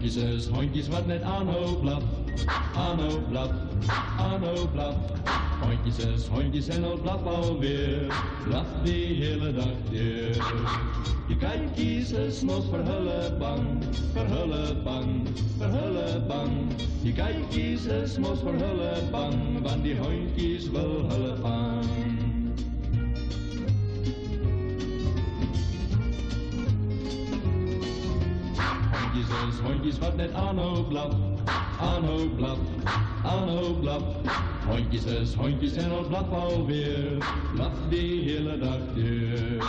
Hondjes is hondjes wat net aanhou blaf, aanhou blaf, aanhou blaf. Hondjes is hondjes en al blaf alweer, blaf die hele dag deur. Die kijkjes is mos vir hulle bang, vir hulle bang, vir hulle bang. Die kijkjes is mos vir hulle bang, want die hondjes wil hulle vang. Hondjes is hondjes wat net aanhou blaf, aanhou blaf, aanhou blaf. Hondjes is hondjes en al blaf alweer, blaf die hele dag deur.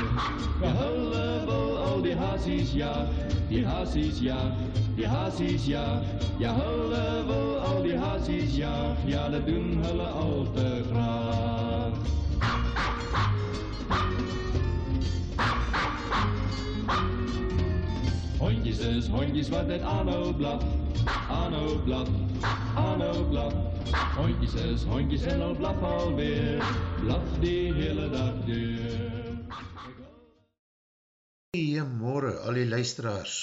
Ja, hulle wil al die hazies jaag, die hazies jaag, die hazies jaag. Ja, hulle wil al die hazies jaag, ja, dat doen hulle al te graag. Hondjes is hondjes wat net aanhou blaf, aanhou blaf, aanhou blaf. Hondjes is hondjes en al blaf alweer, blaf die hele dag deur. Goeiemorgen al die luisteraars.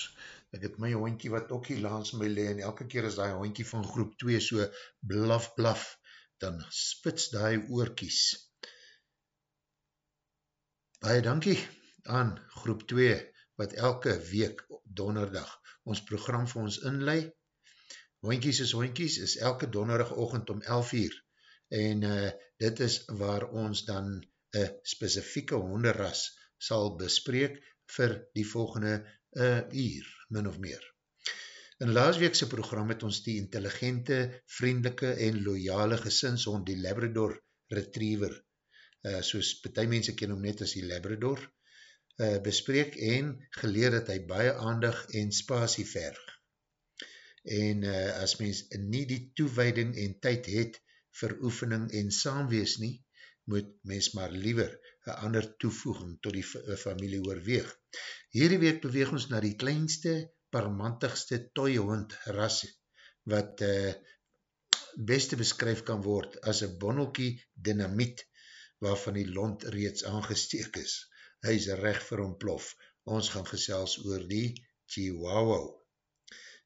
Ek het my hondkie wat ook hier langs my le en elke keer as die hondkie van groep 2 so blaf blaf, dan spits die oorkies. Baie dankie aan groep 2 wat elke week donderdag ons program vir ons inlei. Hoinkies is hoinkies is elke donderdag ochend om 11 uur en uh, dit is waar ons dan een specifieke honderras sal bespreek vir die volgende uh, uur, min of meer. In laasweekse program het ons die intelligente, vriendelike en loyale gesinshond, die Labrador Retriever, uh, soos betie mense ken hom net as die Labrador, uh, bespreek en geleer dat hy baie aandig en spasie verg. En uh, as mens nie die toewijding en tyd het vir oefening en saamwees nie, moet mens maar liever een ander toevoeging tot die familie oorweeg. Hierdie week beweeg ons na die kleinste, parmantigste toyhond ras, wat uh, beste beskryf kan word as een bonnelkie dynamiet, waarvan die lont reeds aangesteek is hy is recht vir ontplof. Ons gaan gesels oor die Chihuahua.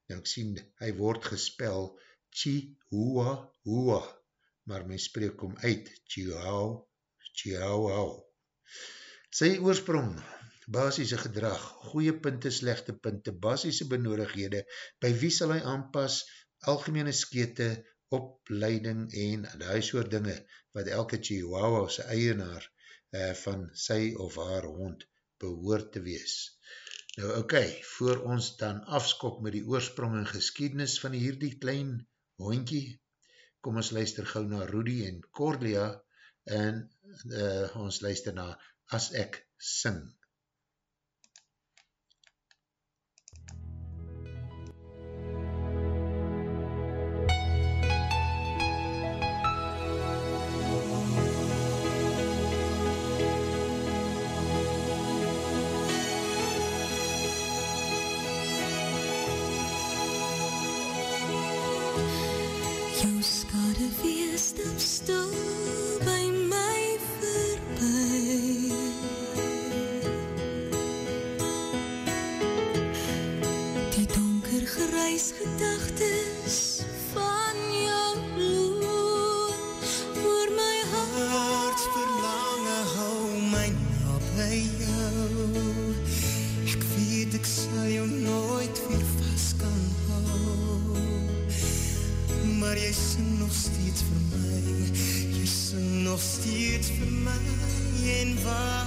Nou ek sien, hy word gespel Chihuahua, maar my spreek om uit Chihuahua. Chihuahua. Sy oorsprong, basisse gedrag, goeie punte, slechte punte, basisse benodighede, by wie sal hy aanpas, algemene skete, opleiding en die soort dinge, wat elke Chihuahua sy eienaar uh, van sy of haar hond behoort te wees. Nou okay, voor ons dan afskop met die oorsprong en geskiednis van hierdie klein hondkie, kom ons luister gauw na Rudy en Cordia en uh, ons luister na As Ek Sing. 都。Sing, sing ek vir jou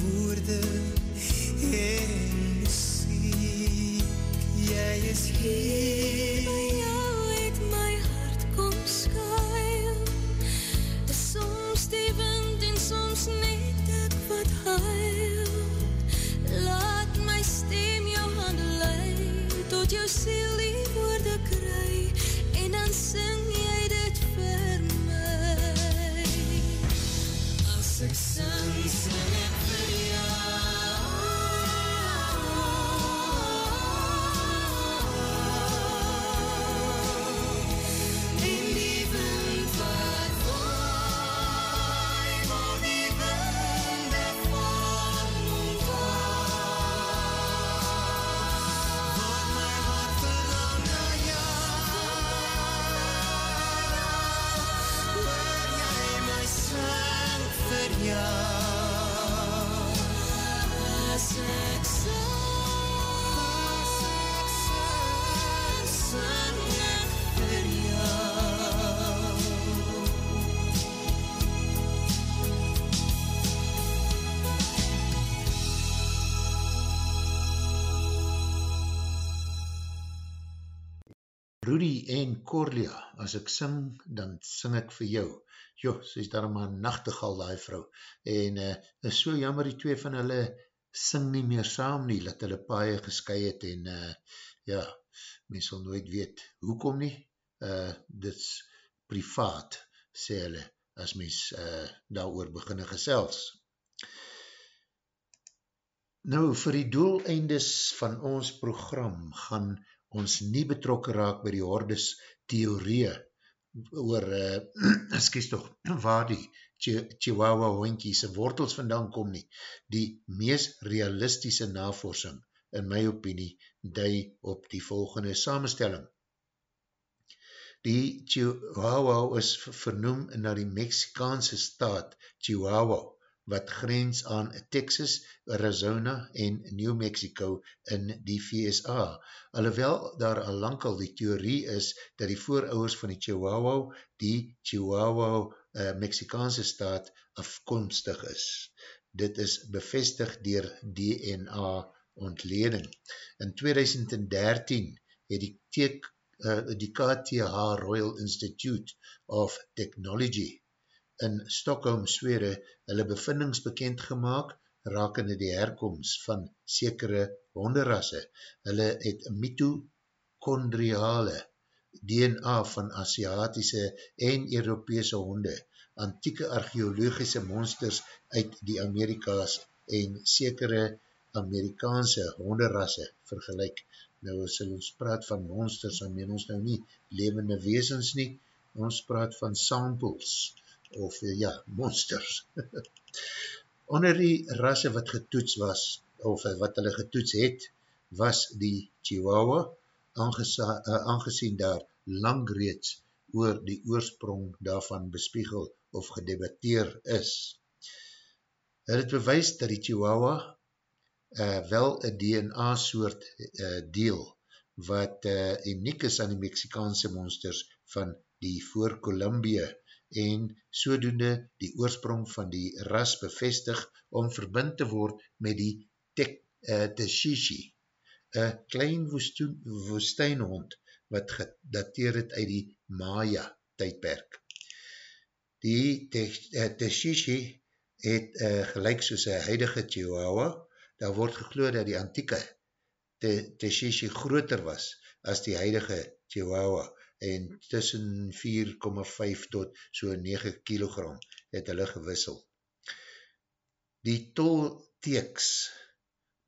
woorde en musiek jy is hier. Rudy en Corlia, as ek sing, dan sing ek vir jou. Jo, sy is daar maar nachtegal, die vrou. En uh, is so jammer, die twee van hulle sing nie meer saam nie, dat hulle paie gesky het en uh, ja, mens sal nooit weet, hoekom nie? Uh, dit is privaat, sê hulle, as mens uh, daar oor beginne gesels. Nou, vir die doeleindes van ons program gaan ons nie betrokken raak by die hordes theorie oor, uh, excuse toch, waar die Chihuahua hoinkie sy wortels vandaan kom nie. Die mees realistische navorsing, in my opinie, dui op die volgende samenstelling. Die Chihuahua is vernoem na die Mexikaanse staat Chihuahua, wat grens aan Texas, Arizona en New Mexico in die VSA. Alhoewel daar al lang al die theorie is dat die voorouders van die Chihuahua die Chihuahua uh, Mexikaanse staat afkomstig is. Dit is bevestig dier DNA ontleding. In 2013 het die, teek, uh, die KTH Royal Institute of Technology in Stockholm, Swede, hulle bevindings bekend gemaakt, rakende die herkomst van sekere honderrasse. Hulle het mitochondriale DNA van Aziatische en Europese honde, antieke archeologische monsters uit die Amerika's en sekere Amerikaanse honderrasse vergelijk. Nou, as ons praat van monsters, dan meen ons nou nie levende weesens nie, ons praat van samples, of eh, ja, monsters. Onder die rasse wat getoets was, of eh, wat hulle getoets het, was die Chihuahua, eh, aangezien daar lang reeds oor die oorsprong daarvan bespiegel of gedebatteer is. Hulle het bewys dat die Chihuahua uh, wel een DNA soort uh, deel wat uh, uniek is aan die Mexikaanse monsters van die voor Columbia en sodoende die oorsprong van die ras bevestig om verbind te word met die Teshishi, uh, een klein woestijnhond wat gedateer het uit die Maya tydperk. Die Teshishi uh, het uh, gelijk soos een huidige Chihuahua, daar word gegloed dat die antieke Teshishi groter was as die huidige Chihuahua, en tussen 4,5 tot so 9 kilogram het hulle gewissel. Die Tolteeks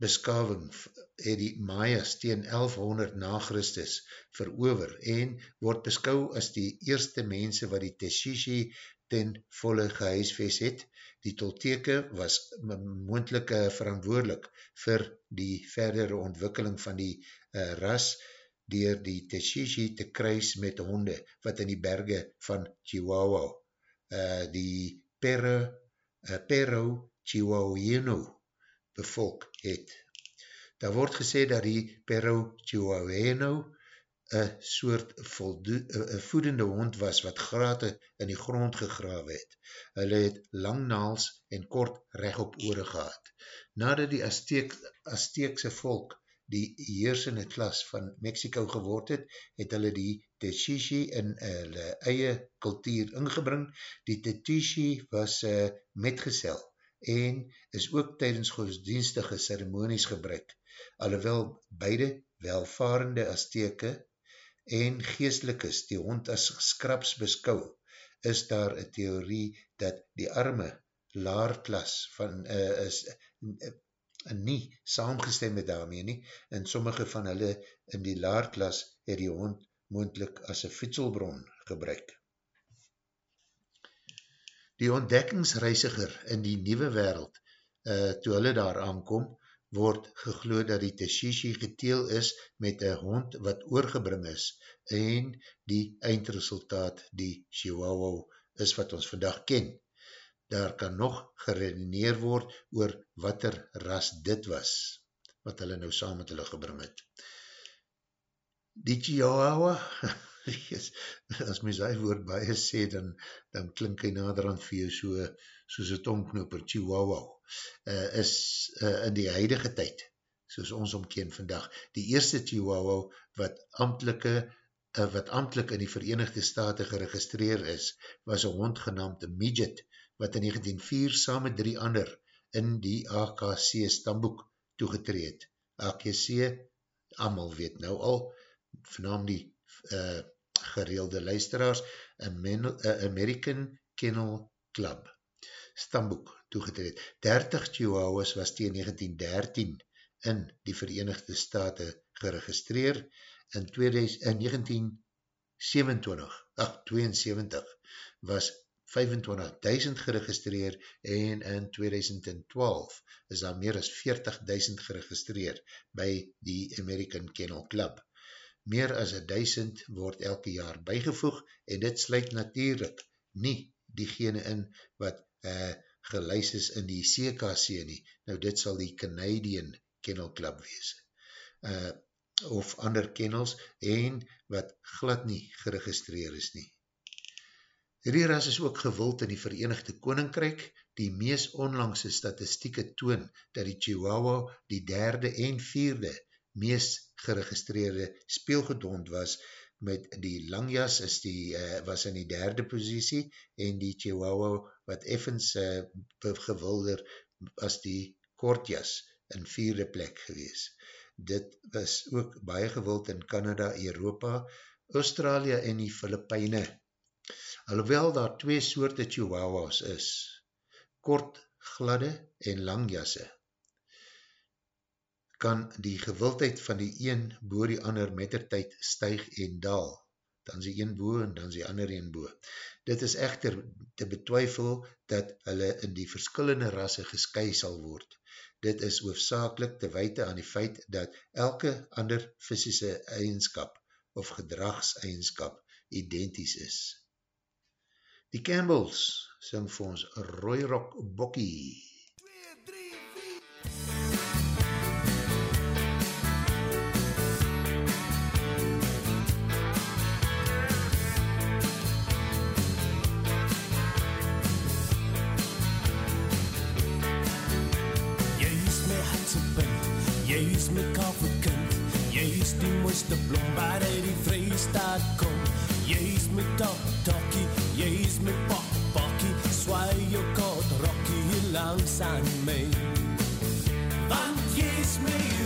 beskaving het die Mayas teen 1100 na Christus verover en word beskou as die eerste mense wat die Teshishi ten volle gehuisves het. Die Tolteke was moendelike verantwoordelik vir die verdere ontwikkeling van die uh, ras dier die Teshishi te kruis met honde wat in die berge van Chihuahua, uh, die Pero, uh, Pero Chihuahueno bevolk het. Daar word gesê dat die Pero Chihuahueno een soort voldo, a voedende hond was wat grate in die grond gegrawe het. Hulle het lang naals en kort recht op oore gehad. Nadat die Azteek, Azteekse volk die heersende klas van Mexico geword het, het hulle die Teshishi in hulle eie kultuur ingebring. Die Teshishi was uh, metgesel en is ook tydens godsdienstige ceremonies gebruik. Alhoewel beide welvarende Azteke en geestelikes die hond as skraps beskou, is daar een theorie dat die arme laarklas van uh, is, nie saamgestem met daarmee nie, en sommige van hulle in die laarklas het die hond moendlik as een fietselbron gebruik. Die ontdekkingsreisiger in die nieuwe wereld, uh, toe hulle daar aankom, word gegloed dat die Teshishi geteel is met een hond wat oorgebring is en die eindresultaat die Chihuahua is wat ons vandag ken daar kan nog geredeneer word oor wat er ras dit was, wat hulle nou saam met hulle gebring het. Die Chihuahua, as my sy woord baie sê, dan, dan klink hy naderhand vir jou so, soos een tongknoper, Chihuahua, uh, is uh, in die huidige tyd, soos ons omkeen vandag, die eerste Chihuahua wat amtelike uh, wat amtelijk in die Verenigde Staten geregistreer is, was een hond genaamd Midget, wat in 1904 saam met drie ander in die AKC stamboek toegetreed. AKC, amal weet nou al, vanam die uh, gereelde luisteraars, American Kennel Club stamboek toegetreed. 30 Chihuahuas was tegen 1913 in die Verenigde Staten geregistreer in, 2000, in 1927, ach, 72 was 25.000 geregistreer en in 2012 is daar meer as 40.000 geregistreer by die American Kennel Club. Meer as 1000 word elke jaar bygevoeg en dit sluit natuurlijk nie diegene in wat uh, geluis is in die CKC nie. Nou dit sal die Canadian Kennel Club wees. Uh, of ander kennels en wat glad nie geregistreer is nie. Hierdie ras is ook gewild in die Verenigde Koninkryk. Die mees onlangse statistieke toon dat die Chihuahua die derde en vierde mees geregistreerde speelgedond was met die langjas is die, uh, was in die derde posiesie en die Chihuahua wat effens uh, gewilder as die kortjas in vierde plek gewees dit was ook baie gewild in Canada, Europa, Australië en die Filipijne. Alhoewel daar twee soorte chihuahuas is, kort, gladde en langjasse, kan die gewildheid van die een boor die ander met der tyd stuig en daal. Dan is die een boor en dan is die ander een boor. Dit is echter te betwyfel dat hulle in die verskillende rasse gesky sal word. Dit is hoofdzakelik te weite aan die feit dat elke ander fysische eigenskap of gedragseigenskap identies is. Die Campbells sing vir ons Roy Rock Bokkie. 2, 3, 4 mooiste blom waar uit die vrystaat kom Jy is my top jy is my pop pokkie Swaai jou kort rokkie langs aan my. Want jy is my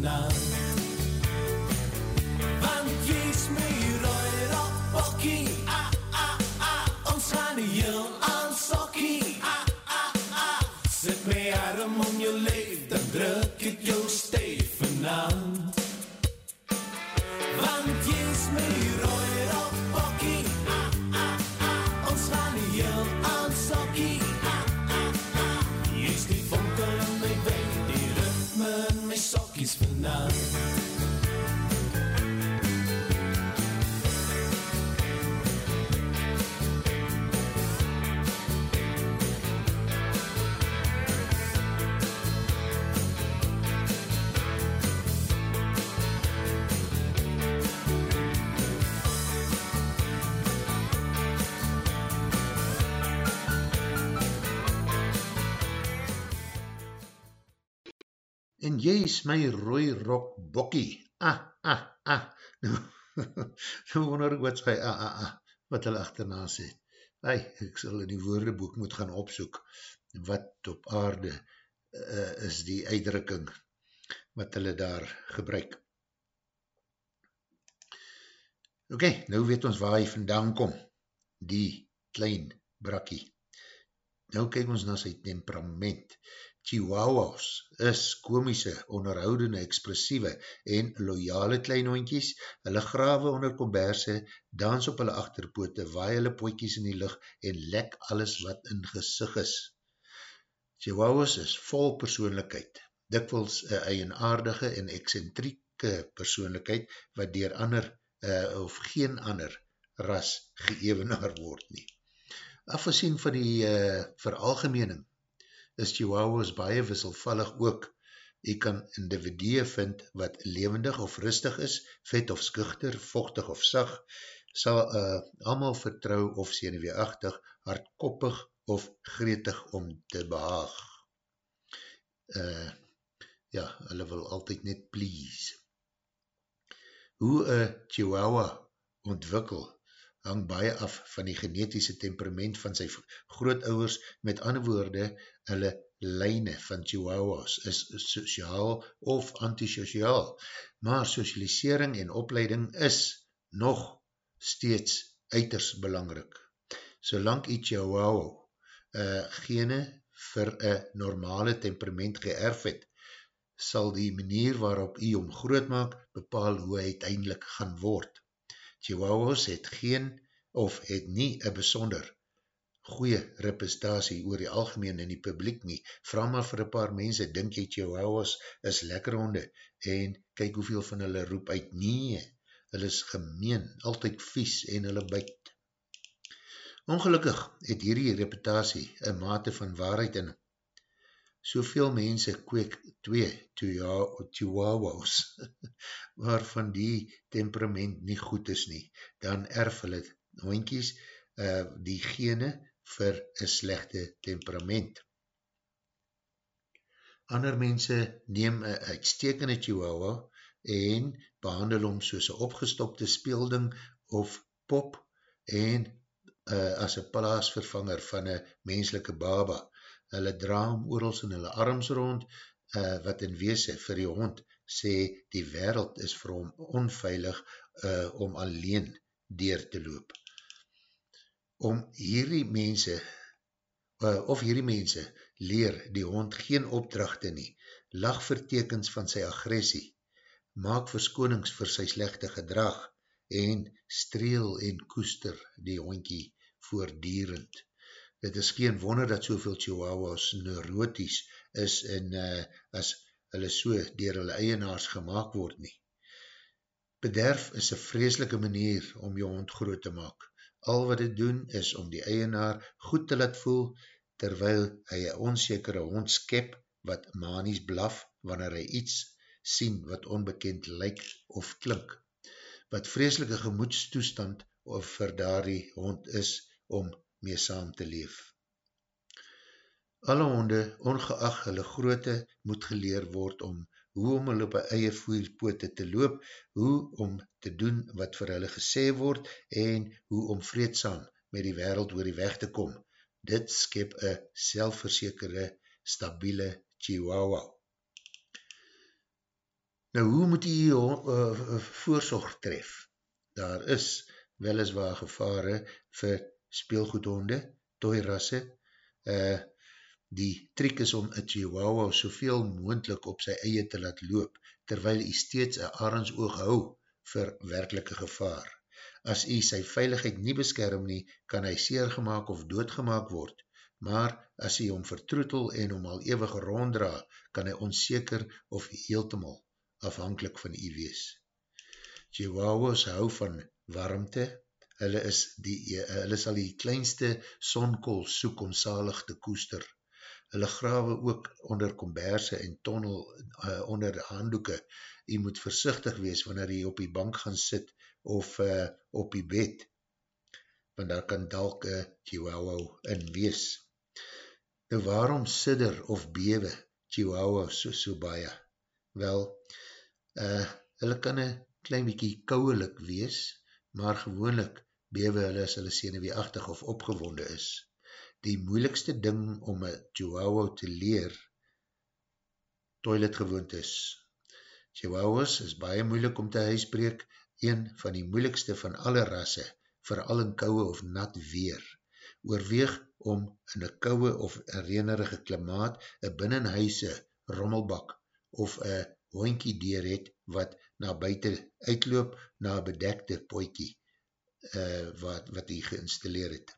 now. En jy is my rooi rok bokkie, ah, ah, ah, nou, nou wonder ek wat sy, ah, ah, ah, wat hulle achterna sê, ei, ek sal in die woordeboek moet gaan opsoek, wat op aarde uh, is die uitdrukking, wat hulle daar gebruik. Ok, nou weet ons waar hy vandaan kom, die klein brakkie. Nou kyk ons na sy temperament. Chihuahuas is komische, onderhoudende, expressieve en loyale kleinhoinkies. Hulle grawe onder komberse, dans op hulle achterpoote, waai hulle poikies in die lucht en lek alles wat in gesig is. Chihuahuas is vol persoonlijkheid, dikwels een eigenaardige en excentrieke persoonlijkheid wat dier ander uh, of geen ander ras geëvenaar word nie. Afgezien van die uh, veralgemening is Chihuahuas baie wisselvallig ook. Jy kan individue vind wat levendig of rustig is, vet of skuchter, vochtig of sag, sal uh, allemaal vertrou of seneweeachtig, hardkoppig of gretig om te behaag. Uh, ja, hulle wil altyd net please. Hoe een chihuahua ontwikkel hang baie af van die genetische temperament van sy grootouwers, met ander woorde, hulle lijne van chihuahuas is sociaal of antisociaal, maar socialisering en opleiding is nog steeds uiters belangrik. Solang die chihuahua uh, gene vir een normale temperament geërf het, sal die manier waarop jy om groot maak bepaal hoe hy uiteindelik gaan word. Chihuahuas het geen of het nie een besonder goeie reputatie oor die algemeen in die publiek nie. Vraag maar vir een paar mense, dink jy Chihuahuas is lekker honde en kyk hoeveel van hulle roep uit. Nee, hulle is gemeen, altyd vies en hulle byt. Ongelukkig het hierdie reputatie een mate van waarheid in soveel mense kweek twee chihuahuas, waarvan die temperament nie goed is nie, dan erf hulle hoinkies uh, die gene vir een slechte temperament. Ander mense neem een uitstekende chihuahua en behandel hom soos een opgestopte speelding of pop en uh, as een plaasvervanger van een menselike baba, hulle dra hom oorals in hulle arms rond, uh, wat in weese vir die hond sê die wereld is vir hom onveilig uh, om alleen deur te loop. Om hierdie mense, uh, of hierdie mense, leer die hond geen opdrachte nie, lag vertekens van sy agressie, maak verskonings vir sy slechte gedrag en streel en koester die hondkie voordierend het is geen wonder dat soveel chihuahuas neuroties is en uh, as hulle so dier hulle eienaars gemaakt word nie. Bederf is een vreselike manier om jou hond groot te maak. Al wat het doen is om die eienaar goed te laat voel, terwyl hy een onzekere hond skep wat manies blaf wanneer hy iets sien wat onbekend lyk of klink. Wat vreselike gemoedstoestand of vir daar die hond is om mee saam te leef. Alle honde, ongeacht hulle groote, moet geleer word om hoe om hulle op eie voerpoote te loop, hoe om te doen wat vir hulle gesê word en hoe om vreedsaam met die wereld oor die weg te kom. Dit skep een selfverzekerde, stabiele chihuahua. Nou, hoe moet die uh, voorzorg tref? Daar is weliswaar gevare vir speelgoedhonde, toyrasse, uh, die trik is om een chihuahua soveel moendlik op sy eie te laat loop, terwyl hy steeds een arendsoog hou vir werkelike gevaar. As hy sy veiligheid nie beskerm nie, kan hy seergemaak of doodgemaak word, maar as hy om vertroetel en om al ewig ronddra, kan hy onzeker of heeltemal afhankelijk van hy wees. Chihuahuas hou van warmte, hulle, is die, hulle sal die kleinste sonkool soek om salig te koester. Hulle grawe ook onder komberse en tonnel uh, onder handdoeke. Jy moet versichtig wees wanneer jy op die bank gaan sit of uh, op die bed, want daar kan dalk een chihuahua in wees. Nou waarom sidder of bewe chihuahua so, so baie? Wel, uh, hulle kan een klein bykie kouwelik wees, maar gewoonlik bewe hulle as hulle seneweeachtig of opgewonde is. Die moeilikste ding om een chihuahua te leer, toilet gewoond is. Chihuahuas is baie moeilik om te huisbreek, een van die moeilikste van alle rasse, vooral in kouwe of nat weer. Oorweeg om in een kouwe of een reenerige klimaat een binnenhuise rommelbak of een hoinkie deur het wat na buiten uitloop na bedekte poikie uh, wat, wat hy geïnstalleer het.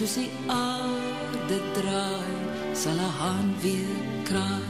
soos die aarde draai, sal een haan weer kraai.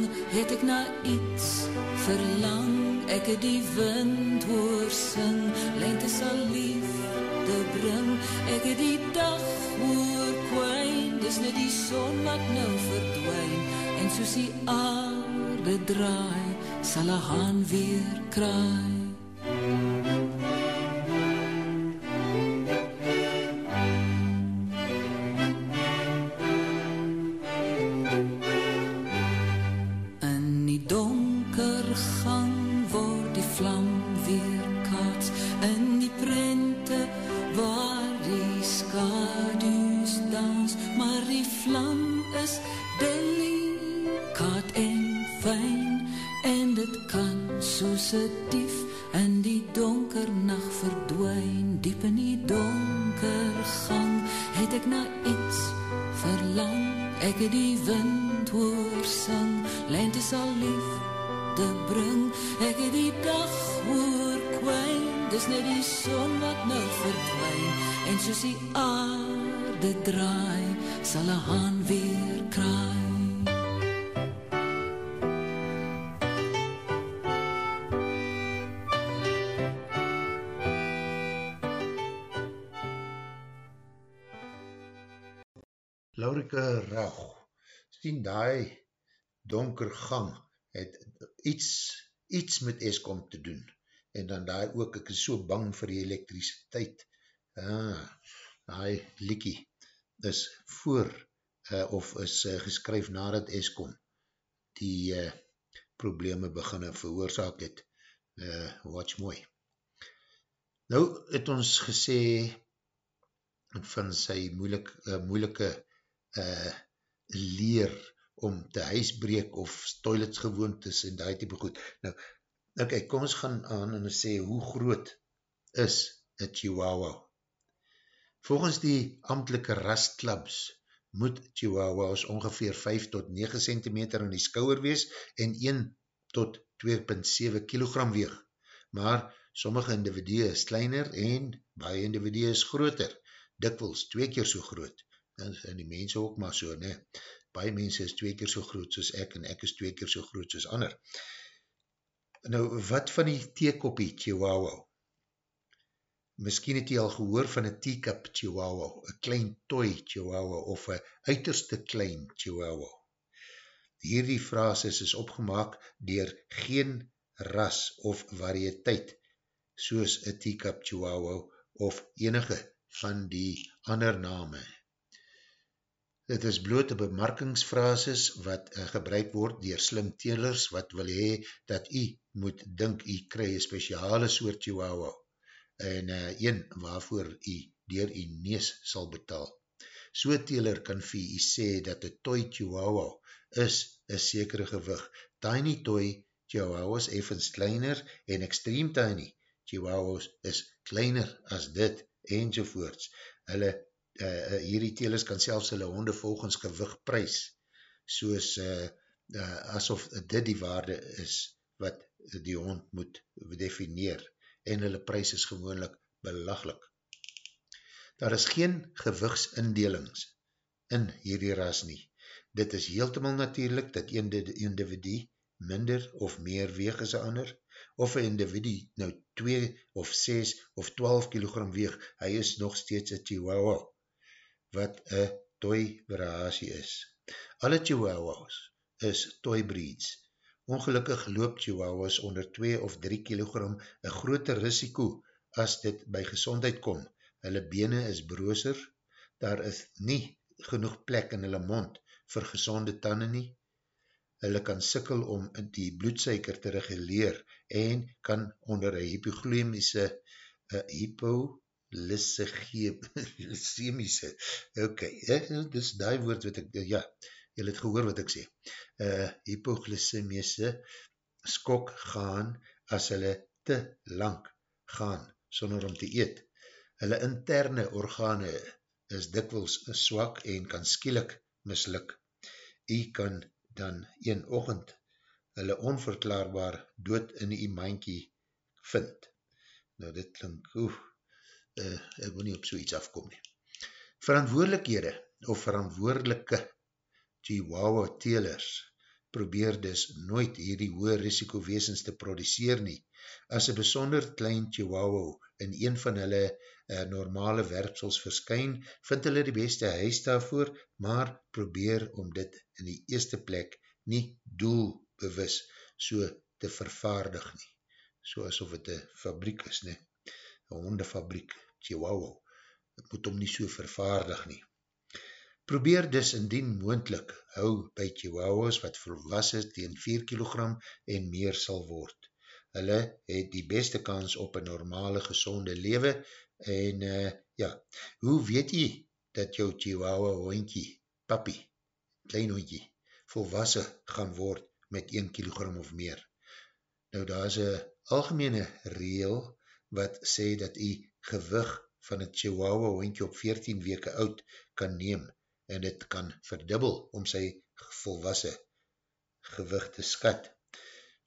Het ek na iets verlang? Ek het die wind hoor sing Lente sal liefde bring. Ek het die dag hoor kwijn Dis net die son wat nou verdwijn En soos die aarde draai Sal een haan weer kraai sien die donker gang het iets, iets met Eskom te doen. En dan daar ook, ek is so bang vir die elektrisiteit ah, die liekie is voor uh, of is uh, geskryf nadat Eskom die uh, probleme beginne veroorzaak het uh, watch mooi nou het ons gesê van sy moeilik, uh, moeilike uh, leer om te huisbreek of toilets gewoontes en die type goed. Nou, ok, kom ons gaan aan en sê, hoe groot is een chihuahua? Volgens die amtelike rastklubs moet chihuahuas ongeveer 5 tot 9 cm in die skouwer wees en 1 tot 2.7 kg weeg. Maar sommige individue is kleiner en baie individue is groter, dikwels twee keer so groot en die mense ook maar so, ne, baie mense is twee keer so groot soos ek, en ek is twee keer so groot soos ander. Nou, wat van die theekoppie chihuahua? Misschien het jy al gehoor van een teacup chihuahua, een klein toy chihuahua, of een uiterste klein chihuahua. Hierdie frases is opgemaak dier geen ras of variëteit, soos een teacup chihuahua, of enige van die ander name. Dit is bloot bemarkingsfrases wat uh, gebruik word dier slim telers wat wil hee dat jy moet dink jy kry een speciale soort chihuahua en uh, een waarvoor jy dier jy nees sal betaal. So teler kan vir jy sê dat die toy chihuahua is een sekere gewig. Tiny toy chihuahuas evens kleiner en extreme tiny chihuahuas is kleiner as dit enzovoorts. Hulle uh, hierdie telers kan selfs hulle honde volgens gewig prijs, soos uh, uh, asof dit die waarde is wat die hond moet defineer, en hulle prijs is gewoonlik belaglik. Daar is geen gewigsindelings in hierdie ras nie. Dit is heeltemal natuurlijk dat een individu minder of meer weeg as een ander, of een individu nou 2 of 6 of 12 kilogram weeg, hy is nog steeds een chihuahua wat een toy variatie is. Alle chihuahuas is toy breeds. Ongelukkig loop chihuahuas onder 2 of 3 kilogram een groter risiko as dit by gezondheid kom. Hulle bene is brooser, daar is nie genoeg plek in hulle mond vir gezonde tanden nie. Hulle kan sikkel om die bloedsuiker te reguleer en kan onder een hypoglymische uh, hypo lysemiese, ok, ek, dis die woord wat ek, ja, jy het gehoor wat ek sê, uh, hypoglycemiese skok gaan as hulle te lang gaan sonder om te eet. Hulle interne organe is dikwels swak en kan skielik misluk. Jy kan dan een ochend hulle onverklaarbaar dood in die maankie vind. Nou dit klink, oef, uh, ek wil nie op so iets afkom nie. Verantwoordelikhede of verantwoordelike chihuahua telers probeer dus nooit hierdie hoë risiko weesens te produceer nie. As een besonder klein chihuahua in een van hulle uh, normale werpsels verskyn, vind hulle die beste huis daarvoor, maar probeer om dit in die eerste plek nie doelbewus so te vervaardig nie. So asof het een fabriek is, nie een hondefabriek, chihuahua, het moet om nie so vervaardig nie. Probeer dus indien moendlik hou by chihuahuas wat volwas is tegen 4 kg en meer sal word. Hulle het die beste kans op een normale gezonde lewe en uh, ja, hoe weet jy dat jou chihuahua hoentjie, papi, klein hoentjie, volwassen gaan word met 1 kg of meer? Nou daar is een algemene reel wat sê dat jy gewig van een chihuahua hoentje op 14 weke oud kan neem en het kan verdubbel om sy volwassen gewig te skat.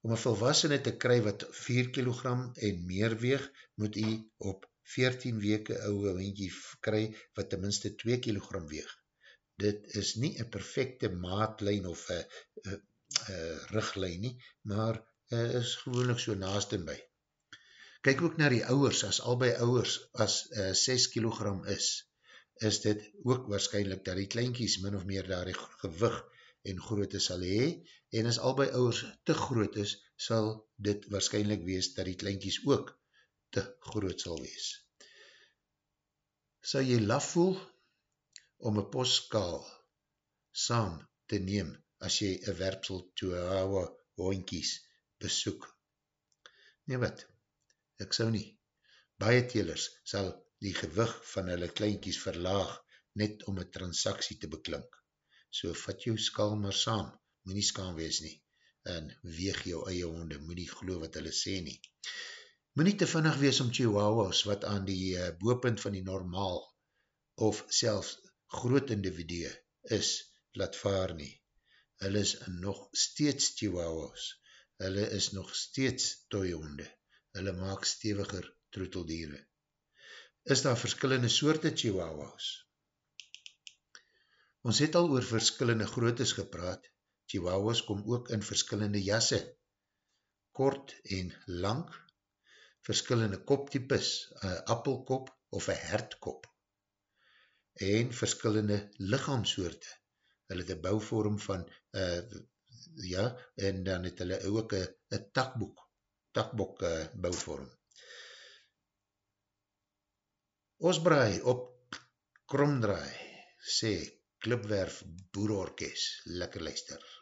Om een volwassene te kry wat 4 kg en meer weeg, moet jy op 14 weke ouwe hoentje kry wat tenminste 2 kg weeg. Dit is nie een perfecte maatlijn of een riglijn nie, maar is gewoonlik so naast en by kyk ook na die ouwers, as albei ouwers as uh, 6 kilogram is, is dit ook waarschijnlijk dat die kleinkies min of meer daar die gewig en grootte sal hee, en as albei ouwers te groot is, sal dit waarschijnlijk wees dat die kleinkies ook te groot sal wees. Sal jy laf voel om een postkaal saam te neem as jy een werpsel toe houwe hoinkies besoek? Nee wat, ek sou nie. Baie telers sal die gewig van hulle kleinkies verlaag net om een transaksie te beklink. so vat jou skal maar saam, moet nie skaam wees nie, en weeg jou eie honde, moet nie geloof wat hulle sê nie. Moet nie te vinnig wees om chihuahuas wat aan die uh, boepunt van die normaal, of selfs groot individue is, laat vaar nie. Hulle is nog steeds chihuahuas, hulle is nog steeds toihonde, hulle maak steviger troeteldiere. Is daar verskillende soorte chihuahuas? Ons het al oor verskillende grootes gepraat. Chihuahuas kom ook in verskillende jasse. Kort en lang, verskillende koptypes, een appelkop of een hertkop. En verskillende lichaamsoorte. Hulle het een bouwvorm van, uh, ja, en dan het hulle ook een takboek, takboek uh, bouwvorm. Ons braai op kromdraai, sê Klipwerf Boerorkes, lekker luister.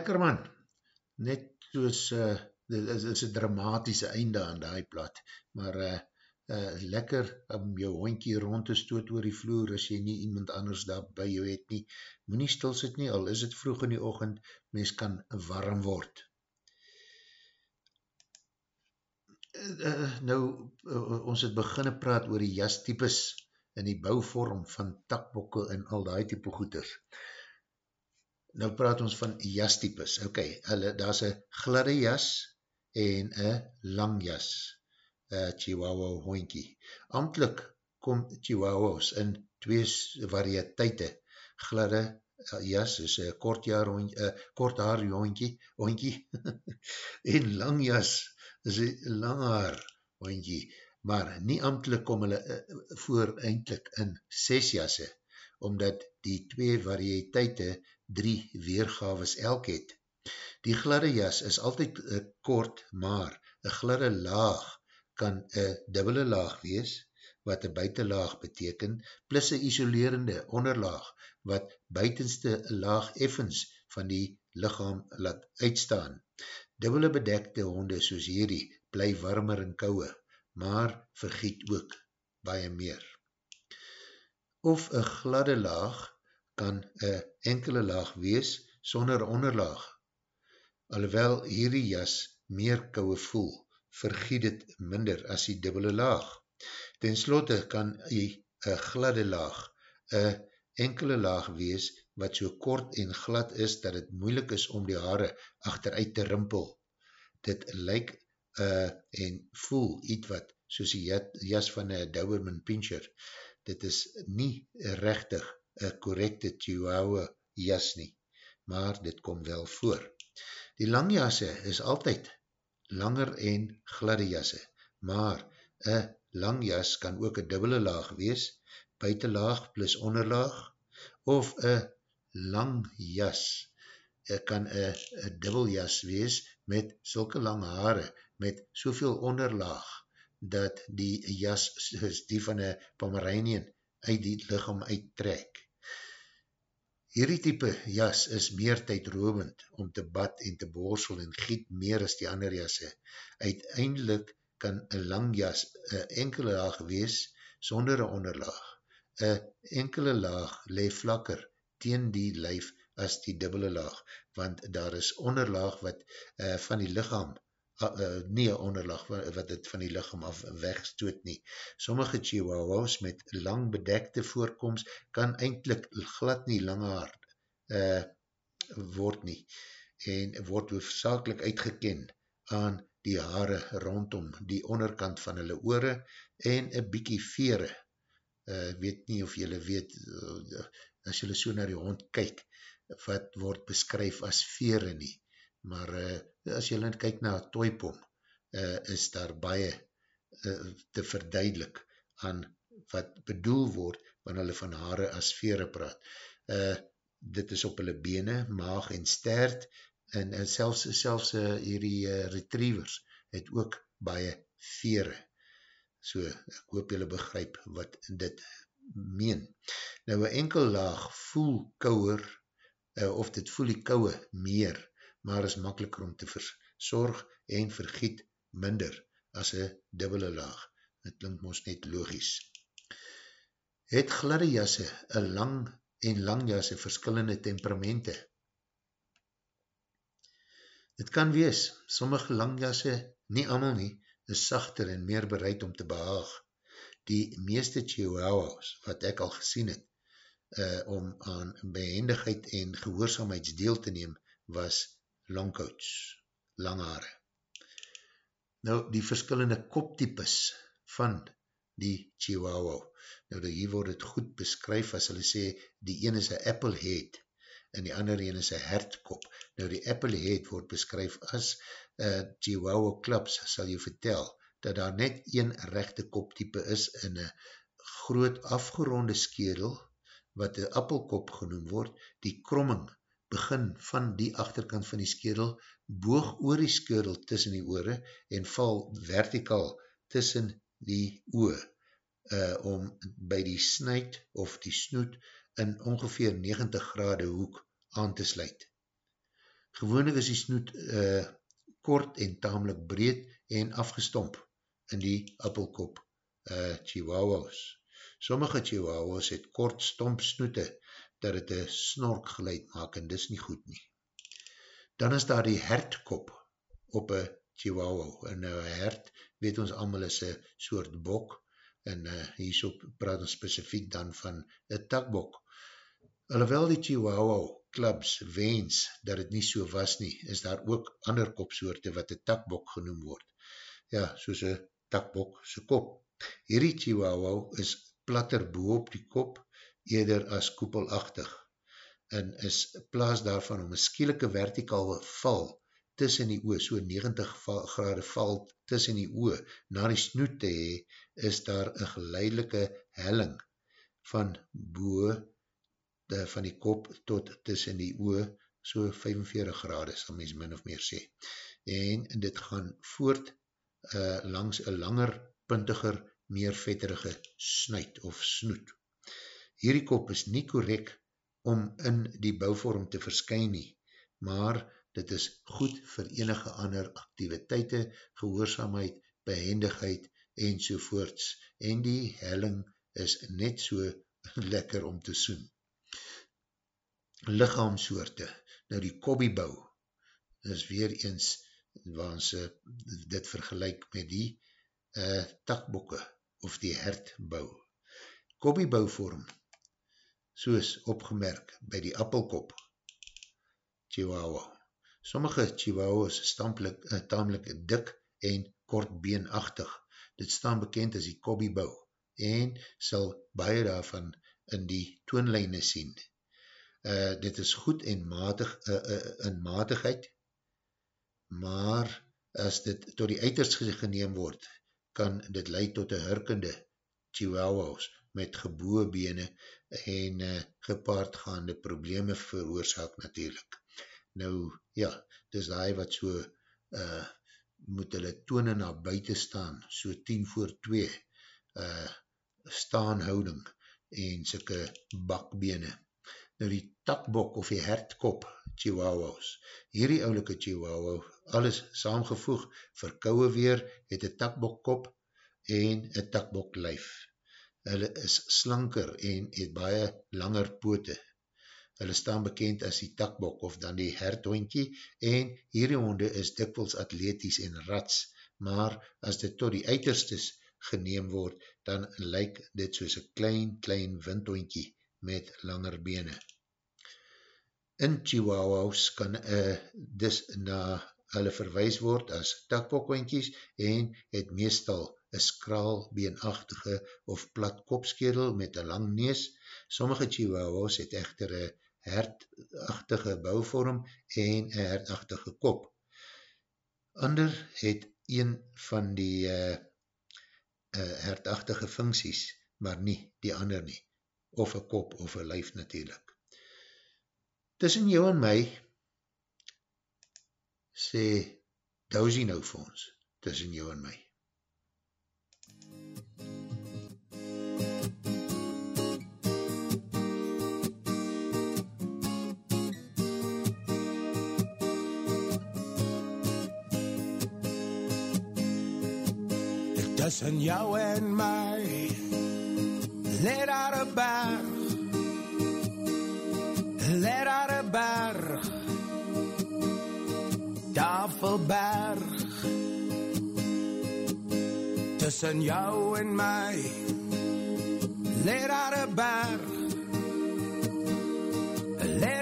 Lekker man, net soos, uh, dit is een dramatische einde aan die plaat, maar uh, uh, lekker om jou hondkie rond te stoot oor die vloer, as jy nie iemand anders daar by jou het nie, moet nie stil sit nie, al is het vroeg in die ochend, mens kan warm word. Uh, nou, uh, ons het beginne praat oor die jastypes in die bouwvorm van takbokke en al die type goeders. Nou praat ons van jastypes. Ok, daar is een gladde jas en een lang jas, een chihuahua hoinkie. Amtlik kom chihuahuas in twee variëteite, gladde jas is een kort, uh, kort haar hoinkie, hoinkie. en lang jas is een lang haar hoinkie maar nie amtelijk kom hulle uh, voor eindelijk in ses jasse, omdat die twee variëteite drie weergaves elk het. Die gladde jas is altyd kort, maar een gladde laag kan een dubbele laag wees, wat een buitenlaag beteken, plus een isolerende onderlaag, wat buitenste laag effens van die lichaam laat uitstaan. Dubbele bedekte honde soos hierdie bly warmer en kouwe maar vergiet ook baie meer. Of een gladde laag kan een enkele laag wees sonder onderlaag. Alhoewel hierdie jas meer kouwe voel, vergiet het minder as die dubbele laag. Ten slotte kan jy een gladde laag, een enkele laag wees wat so kort en glad is dat het moeilik is om die haare achteruit te rimpel. Dit lyk uh, en voel iets wat soos die jas van een Doberman Pinscher. Dit is nie rechtig een correcte chihuahua jas nie, maar dit kom wel voor. Die langjasse is altyd langer en gladde jasse, maar een langjas kan ook een dubbele laag wees, buitenlaag plus onderlaag, of een lang jas kan een dubbeljas wees met sulke lang haare, met soveel onderlaag, dat die jas soos die van een Pomeranian uit die lichaam uittrek. Hierdie type jas is meer tydrovend om te bad en te borsel en giet meer as die ander jasse. Uiteindelik kan een lang jas een enkele laag wees sonder een onderlaag. Een enkele laag leef vlakker teen die lijf as die dubbele laag, want daar is onderlaag wat uh, van die lichaam uh, nie een onderlag wat het van die lichaam af wegstoot nie. Sommige chihuahuas met lang bedekte voorkomst kan eindelijk glad nie lang haar uh, word nie en word hoofdzakelik uitgeken aan die haare rondom die onderkant van hulle oore en een bykie vere. Uh, weet nie of jylle weet, uh, as jylle so na die hond kyk, wat word beskryf as vere nie maar uh, as jy net kyk na toipom, uh, is daar baie uh, te verduidelik aan wat bedoel word wanneer hulle van haare as vere praat. Uh, dit is op hulle bene, maag en stert en, en selfs, selfs uh, hierdie uh, retrievers het ook baie vere. So, ek hoop julle begryp wat dit meen. Nou, een enkel laag voel kouwer, uh, of dit voel die kouwe meer, maar is makkeliker om te verzorg en vergiet minder as een dubbele laag. Het klink ons net logisch. Het gladde jasse, een lang en lang jasse, verskillende temperamente? Het kan wees, sommige lang jasse, nie allemaal nie, is sachter en meer bereid om te behaag. Die meeste chihuahuas, wat ek al gesien het, uh, om aan behendigheid en gehoorzaamheidsdeel te neem, was longcoats, lang haare. Nou, die verskillende koptypes van die chihuahua, nou hier word het goed beskryf as hulle sê, die een is een apple head en die ander een is een hertkop. Nou, die apple head word beskryf as uh, chihuahua clubs, sal jy vertel, dat daar net een rechte koptype is in een groot afgeronde skedel, wat een appelkop genoem word, die kromming begin van die achterkant van die skedel, boog oor die skedel tussen die oore en val vertikaal tussen die oor uh, om by die snuit of die snoet in ongeveer 90 grade hoek aan te sluit. Gewoonlik is die snoet uh, kort en tamelijk breed en afgestomp in die appelkop uh, chihuahuas. Sommige chihuahuas het kort stomp snoete dat het een snork geluid maak en dis nie goed nie. Dan is daar die hertkop op een chihuahua en een hert weet ons allemaal is een soort bok en uh, hierso praat ons specifiek dan van een takbok. Alhoewel die Chihuahua clubs wens dat het nie so was nie, is daar ook ander kopsoorte wat een takbok genoem word. Ja, soos een takbok sy kop. Hierdie Chihuahua is platter boop die kop, eerder as koepelachtig, en is plaas daarvan om een skielike vertikale val tussen die oor, so 90 grade val tussen die oor, na die snoet te hee, is daar een geleidelike helling van boe, de, van die kop tot tussen die oor, so 45 grade, sal mens min of meer sê. En dit gaan voort uh, langs een langer, puntiger, meer vetterige snuit of snoet. Hierdie kop is nie korek om in die bouwvorm te verskyn nie, maar dit is goed vir enige ander activiteite, gehoorzaamheid, behendigheid en sovoorts. En die helling is net so lekker om te soen. Lichaamsoorte, nou die kobbiebouw, is weer eens waar ons uh, dit vergelijk met die uh, takbokke of die hertbouw. Kobbiebouwvorm, soos opgemerk by die appelkop, Chihuahua, Sommige chihuahuas is uh, tamelijk dik en kortbeenachtig. Dit staan bekend as die kobbybouw en sal baie daarvan in die toonlijne sien. Uh, dit is goed en matig, uh, uh, in matigheid, maar as dit tot die uiters geneem word, kan dit leid tot een hurkende chihuahuas met geboe bene en uh, gepaardgaande probleme veroorzaak natuurlijk. Nou, ja, dis die wat so, uh, moet hulle tone na buiten staan, so 10 voor 2, uh, staanhouding en syke bakbene. Nou die takbok of die hertkop chihuahuas, hierdie oulike chihuahua, alles saamgevoeg, verkouwe weer, het een takbokkop en een takbok lijf. Hulle is slanker en het baie langer poote, Hulle staan bekend as die takbok of dan die hertoinkie en hierdie honde is dikwels atleties en rats, maar as dit tot die uiterstes geneem word, dan lyk dit soos een klein, klein windhoinkie met langer bene. In Chihuahuas kan uh, dis na hulle verwijs word as takbokhoinkies en het meestal een skraal beenachtige of plat kopskedel met een lang nees. Sommige Chihuahuas het echter een hertachtige bouwvorm en een hertachtige kop. Ander het een van die uh, uh, hertachtige funksies, maar nie die ander nie. Of een kop of een lijf natuurlijk. Tussen jou en my, sê Dousie nou vir ons, tussen jou en my. Tussen jou en my Let daar een berg Let daar een berg Tafelberg Tussen jou en my Let daar een berg Let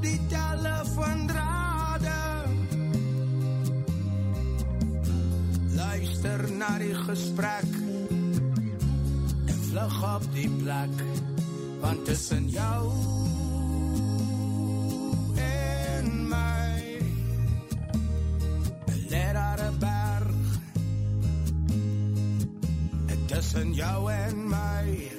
daar een berg Tafelberg na die gesprek en vlug op die plek want tussen jou en my let daar een berg. En tussen jou en my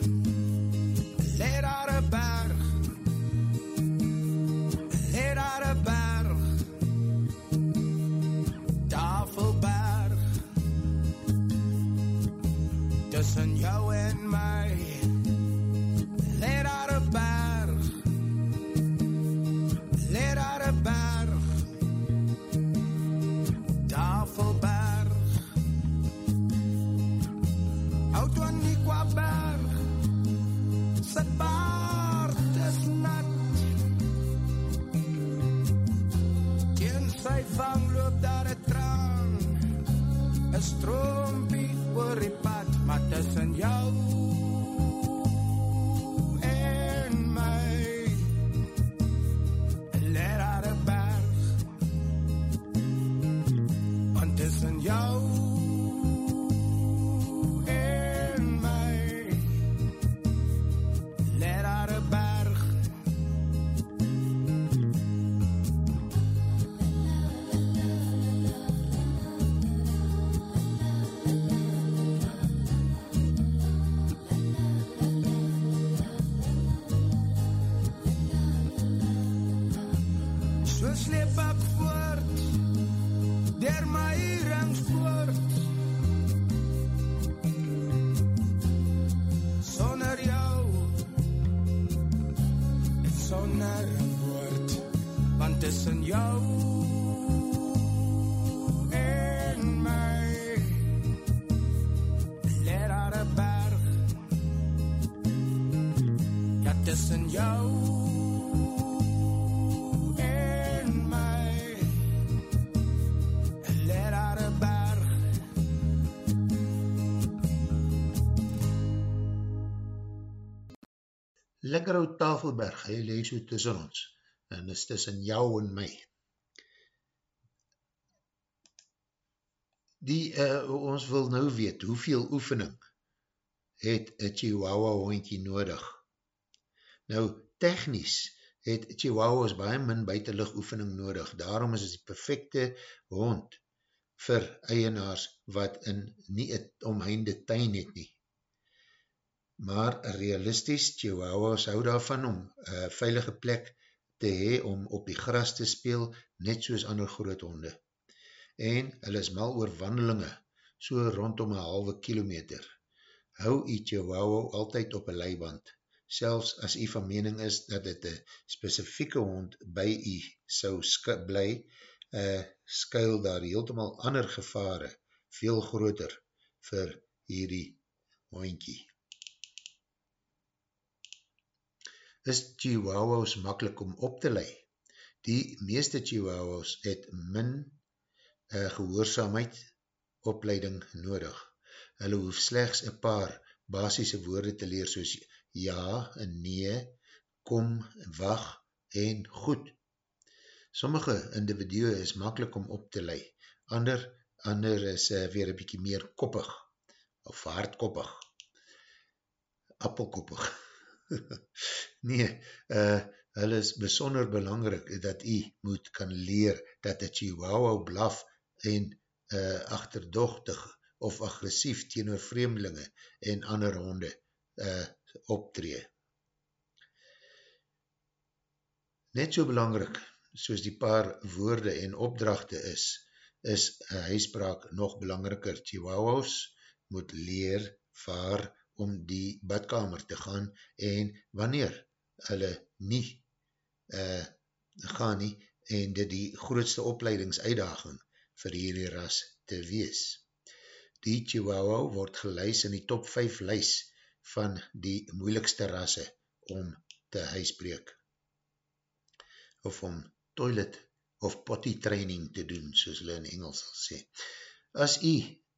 Lekker oud Tafelberg, hy lees so tussen ons, en is tussen jou en my. Die, uh, ons wil nou weet, hoeveel oefening het een Chihuahua hondje nodig? Nou, technisch het Chihuahuas baie min buitenlig oefening nodig, daarom is het die perfecte hond vir eienaars wat in nie het omheinde tuin het nie maar realistisch, Chihuahuas hou daarvan om uh, veilige plek te hee om op die gras te speel, net soos ander groot honde. En hulle is mal oor wandelinge, so rondom een halve kilometer. Hou die Chihuahua altyd op een leiband, selfs as jy van mening is dat het een specifieke hond by jy sou bly, uh, skuil daar heeltemal ander gevare, veel groter vir hierdie hondkie. Is chihuahuas makkelijk om op te lei. Die meeste chihuahuas het min uh, gehoorzaamheid opleiding nodig. Hulle hoef slechts een paar basisse woorde te leer soos ja nee, kom, wacht en goed. Sommige individue is makkelijk om op te lei. Ander, ander is uh, weer een bykie meer koppig of hardkoppig. Appelkoppig. nee, uh, hulle is besonder belangrik dat jy moet kan leer dat die chihuahua blaf en uh, achterdochtig of agressief teenoor vreemdelinge en ander honde uh, optree. Net so belangrik soos die paar woorde en opdrachte is, is huispraak nog belangriker. Chihuahuas moet leer waar om die badkamer te gaan en wanneer hulle nie uh, gaan nie en dit die grootste opleidingsuitdaging vir hierdie ras te wees. Die Chihuahua word geluis in die top 5 lys van die moeilikste rasse om te huisbreek of om toilet of potty training te doen, soos hulle in Engels sal sê. As jy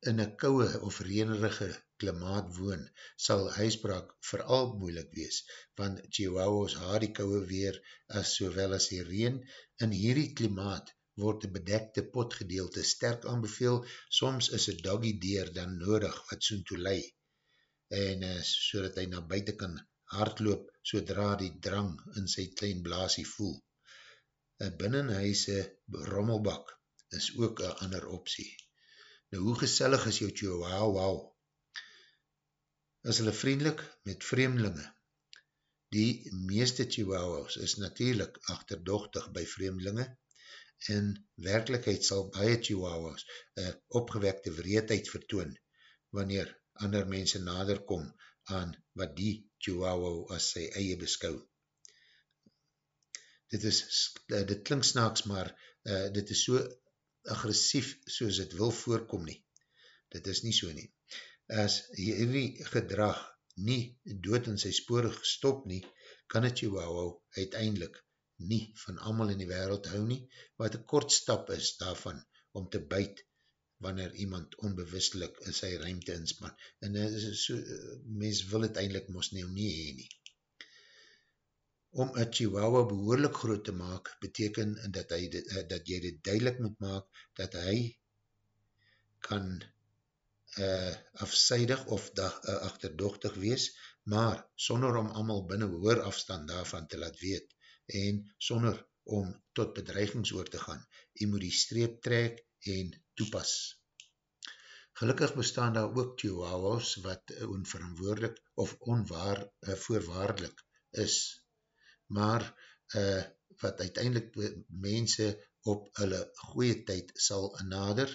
in een kouwe of reenerige klimaat woon, sal huisbraak vooral moeilik wees, want Chihuahuas haar die kouwe weer as sowel as die reen. In hierdie klimaat word die bedekte potgedeelte sterk aanbeveel, soms is een doggy deer dan nodig wat soen toe lei, en uh, so dat hy na buiten kan hardloop, sodra die drang in sy klein blaasie voel. Een binnenhuise rommelbak is ook een ander optie. Nou, hoe gesellig is jou chihuahua? Is hulle vriendelik met vreemdelinge? Die meeste chihuahuas is natuurlijk achterdochtig by vreemdelinge. In werkelijkheid sal baie chihuahuas een opgewekte wreedheid vertoon wanneer ander mense nader kom aan wat die chihuahua as sy eie beskou. Dit is, dit klink snaaks, maar uh, dit is so agressief soos het wil voorkom nie. Dit is nie so nie. As hierdie gedrag nie dood in sy spore gestop nie, kan het Chihuahua uiteindelik nie van allemaal in die wereld hou nie, wat een kort stap is daarvan om te byt wanneer iemand onbewustelik in sy ruimte inspan. En uh, so, uh, mens wil het eindelijk mos nie om nie heen nie. Om een chihuahua behoorlik groot te maak, beteken dat, hy, uh, dat jy dit duidelik moet maak, dat hy kan uh, afseidig of da, uh, achterdochtig wees, maar sonder om allemaal binnen hoor afstand daarvan te laat weet, en sonder om tot bedreigings oor te gaan. Jy moet die streep trek en toepas. Gelukkig bestaan daar ook chihuahuas wat onverantwoordelik of onwaar, uh, voorwaardelik is, maar uh, wat uiteindelik mense op hulle goeie tyd sal nader,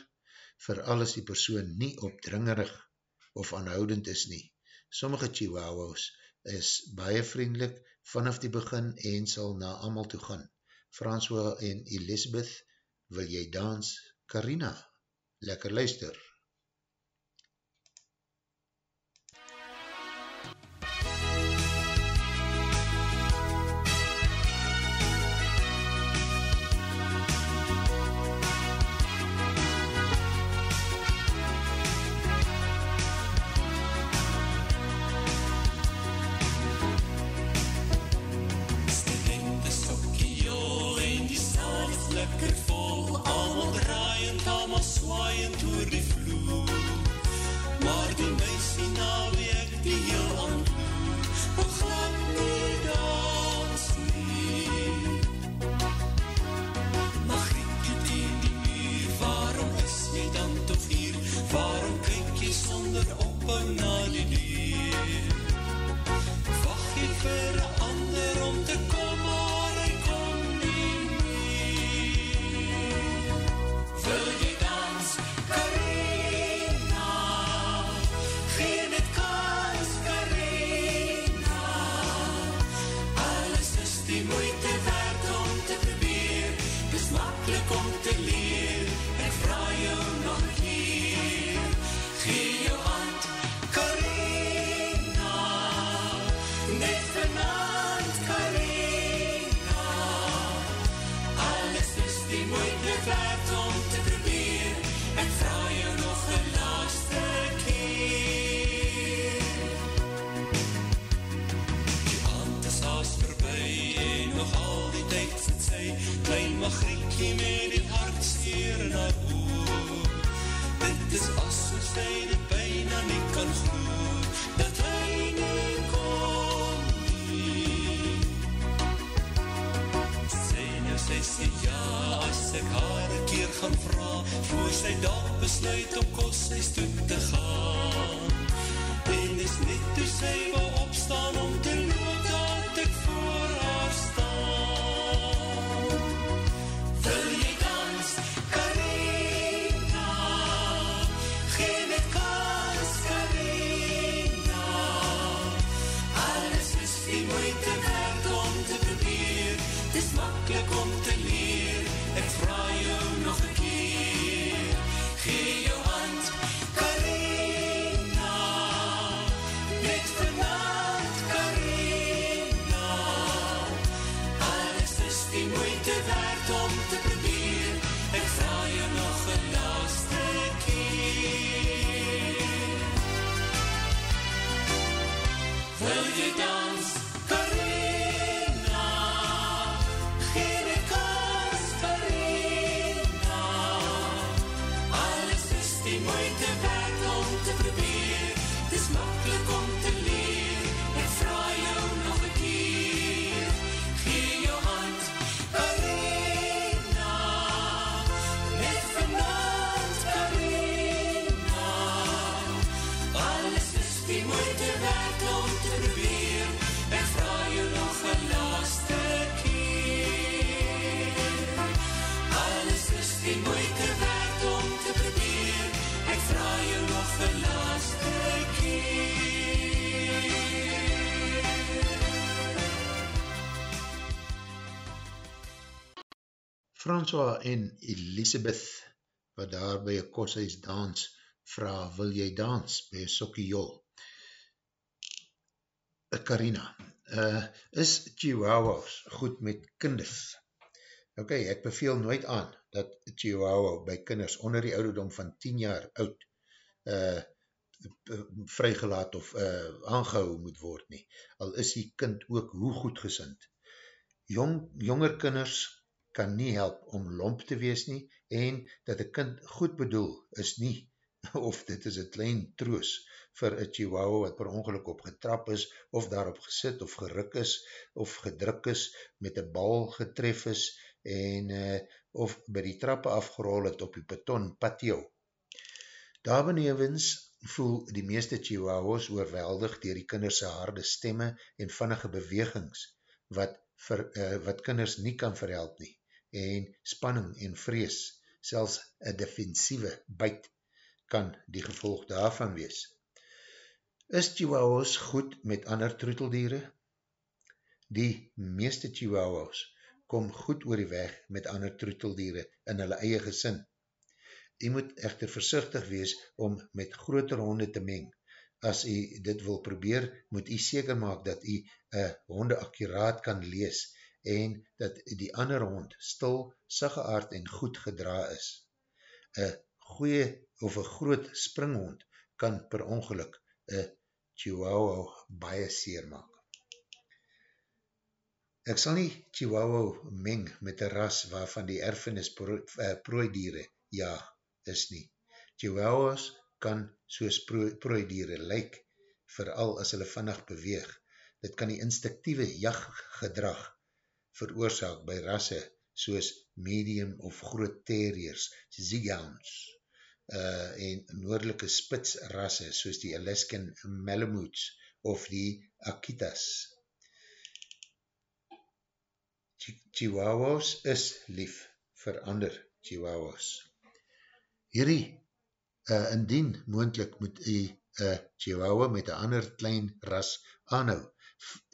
vir alles die persoon nie opdringerig of aanhoudend is nie. Sommige chihuahuas is baie vriendelik vanaf die begin en sal na amal toe gaan. François en Elisabeth, wil jy dans? Carina, lekker luister. François en Elisabeth, wat daar by een koshuis dans, vraag, wil jy dans by een sokkie jol? Carina, uh, is Chihuahuas goed met kinders? Ok, ek beveel nooit aan dat Chihuahua by kinders onder die ouderdom van 10 jaar oud uh, vrygelaat of uh, aangehou moet word nie. Al is die kind ook hoe goed gesind. Jong, jonger kinders kan nie help om lomp te wees nie en dat die kind goed bedoel is nie of dit is een klein troos vir een chihuahua wat per ongeluk op getrap is, of daarop gesit of geruk is, of gedruk is, met een bal getref is, en uh, of by die trappe afgerol het op die beton patio. Daar benevens voel die meeste chihuahuas oorweldig dier die kinderse harde stemme en vannige bewegings, wat, vir, uh, wat kinders nie kan verhelp nie, en spanning en vrees, selfs een defensieve byt kan die gevolg daarvan wees. Is chihuahuas goed met ander troeteldiere? Die meeste chihuahuas kom goed oor die weg met ander troeteldiere in hulle eie gesin. Jy moet echter versichtig wees om met groter honde te meng. As jy dit wil probeer, moet jy seker maak dat jy een honde akkuraat kan lees en dat die ander hond stil, siggeaard en goed gedra is. Een goeie of een groot springhond kan per ongeluk een chihuahua baie seer maak. Ek sal nie chihuahua meng met een ras waarvan die erfenis eh, prooidiere ja is nie. Chihuahuas kan soos prooidiere lyk, vooral as hulle vannig beweeg. Dit kan die instinctieve jachtgedrag veroorzaak by rasse soos medium of groot terriers, zighounds, uh, en noordelike spitsrasse soos die Alaskan Malamutes of die Akitas. Chihuahuas is lief vir ander Chihuahuas. Hierdie, uh, indien moendlik moet die uh, Chihuahua met een ander klein ras aanhou,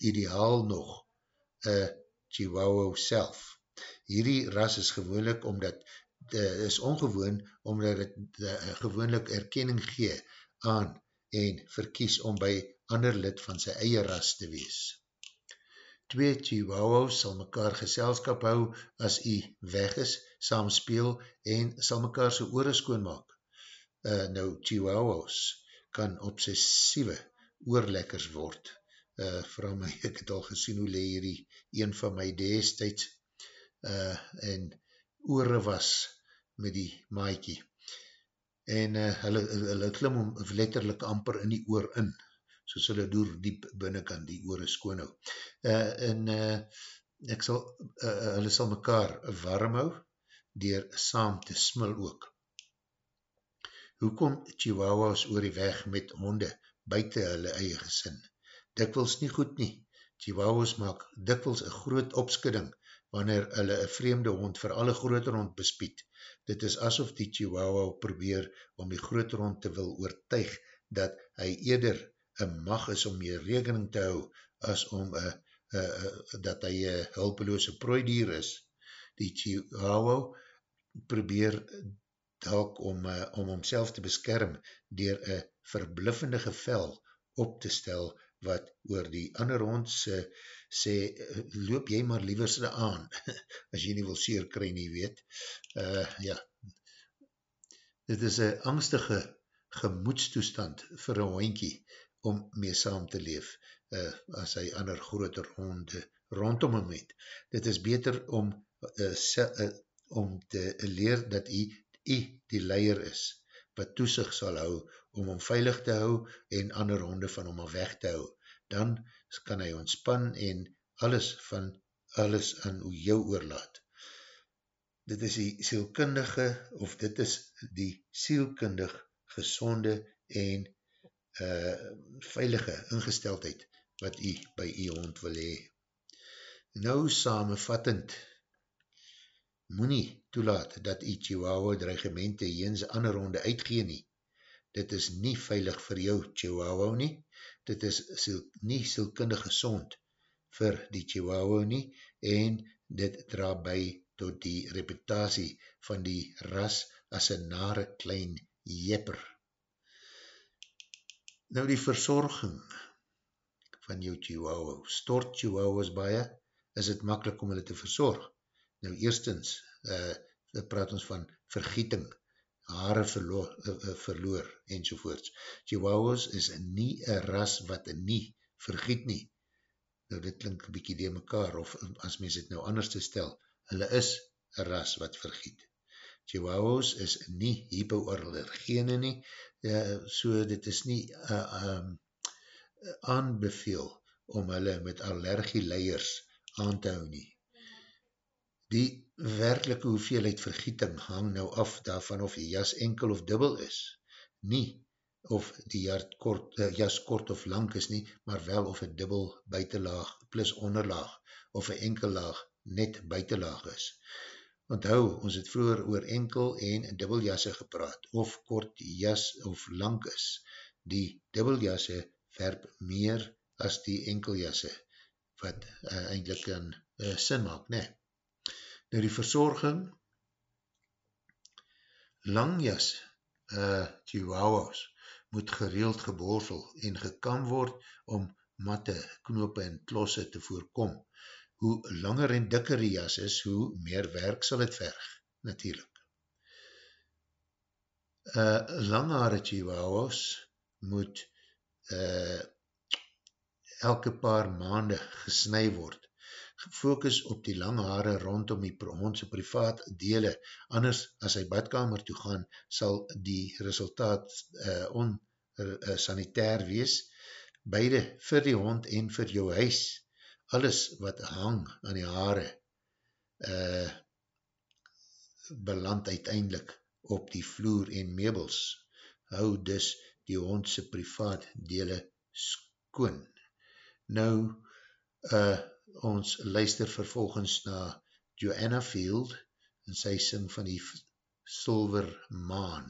ideaal nog een uh, Chihuahua self. Hierdie ras is gewoonlik omdat uh, is ongewoon omdat het uh, gewoonlik erkenning gee aan en verkies om by ander lid van sy eie ras te wees. Twee chihuahuas sal mekaar geselskap hou as hy weg is, saam speel en sal mekaar sy oore skoonmaak. Uh, nou, chihuahuas kan obsessieve oorlekkers word. Uh, Vra my, ek het al gesien hoe leer hierdie een van my destijds uh, en oore was met die maaikie. En uh, hulle, hulle klim om letterlik amper in die oor in, soos hulle door diep binnenkant die oore skoon hou. Uh, en uh, ek sal, uh, hulle sal mekaar warm hou, dier saam te smil ook. Hoekom chihuahuas oor die weg met honde buiten hulle eie gesin? Dikwils nie goed nie. Chihuahuas maak dikwils een groot opskudding wanneer hulle een vreemde hond vir alle groter hond bespied. Dit is asof die chihuahua probeer om die groter hond te wil oortuig dat hy eerder een mag is om jy rekening te hou as om a, a, a, dat hy een hulpeloose prooidier is. Die chihuahua probeer dalk om, a, om homself te beskerm dier een verbliffende gevel op te stel wat oor die ander hond sê, sê, loop jy maar lieverste aan, as jy nie wil seer kry nie weet. Uh, ja, dit is een angstige gemoedstoestand vir een hoinkie om mee saam te leef, uh, as hy ander groter honde rondom hom het. Dit is beter om, uh, se, uh, om te leer dat hy, hy die leier is, wat toesig sal hou om hom veilig te hou en ander honde van hom af weg te hou. Dan kan hy ontspan en alles van alles aan jou oorlaat. Dit is die sielkundige of dit is die sielkundig gezonde en uh, veilige ingesteldheid wat jy by jy hond wil hee. Nou samenvattend, moet nie toelaat dat jy chihuahua dreigemente jens ander honde uitgeen nie. Dit is nie veilig vir jou chihuahua nie, dit is siel, nie sielkundig gezond vir die chihuahua nie en dit dra by tot die reputatie van die ras as een nare klein jepper. Nou die verzorging van jou chihuahua. Stort chihuahuas baie, is het makkelijk om hulle te verzorg. Nou eerstens, uh, praat ons van vergieting, haare verloor, uh, verloor enzovoorts. Chihuahuas is nie een ras wat nie vergiet nie. Nou dit klink een bykie die mekaar, of as mens het nou anders te stel, hulle is een ras wat vergiet. Chihuahuas is nie hypoallergene nie, uh, so dit is nie uh, um, aanbeveel om hulle met allergieleiers aan te hou nie. Die werkelike hoeveelheid vergieting hang nou af daarvan of die jas enkel of dubbel is. Nie of die kort, uh, jas kort of lang is nie, maar wel of een dubbel buitenlaag plus onderlaag of een enkel laag net buitenlaag is. Onthou, ons het vroeger oor enkel en dubbeljasse gepraat, of kort jas of lang is. Die dubbeljasse verp meer as die enkeljasse, wat uh, eindelijk dan uh, sin maak, ne. Nou die verzorging, langjas, uh, chihuahuas, moet gereeld geborsel en gekam word om matte, knope en klosse te voorkom. Hoe langer en dikker die jas is, hoe meer werk sal het verg, natuurlijk. Uh, langhaare chihuahuas moet uh, elke paar maande gesnui word. Focus op die lang haare rondom die hondse privaat dele, anders as hy badkamer toe gaan, sal die resultaat uh, onsanitair uh, wees. Beide vir die hond en vir jou huis, alles wat hang aan die haare, uh, beland uiteindelik op die vloer en meubels. Hou dus die hondse privaat dele skoon. Nou, uh, ons luister vervolgens na Joanna Field en sy sing van die Silver Maan.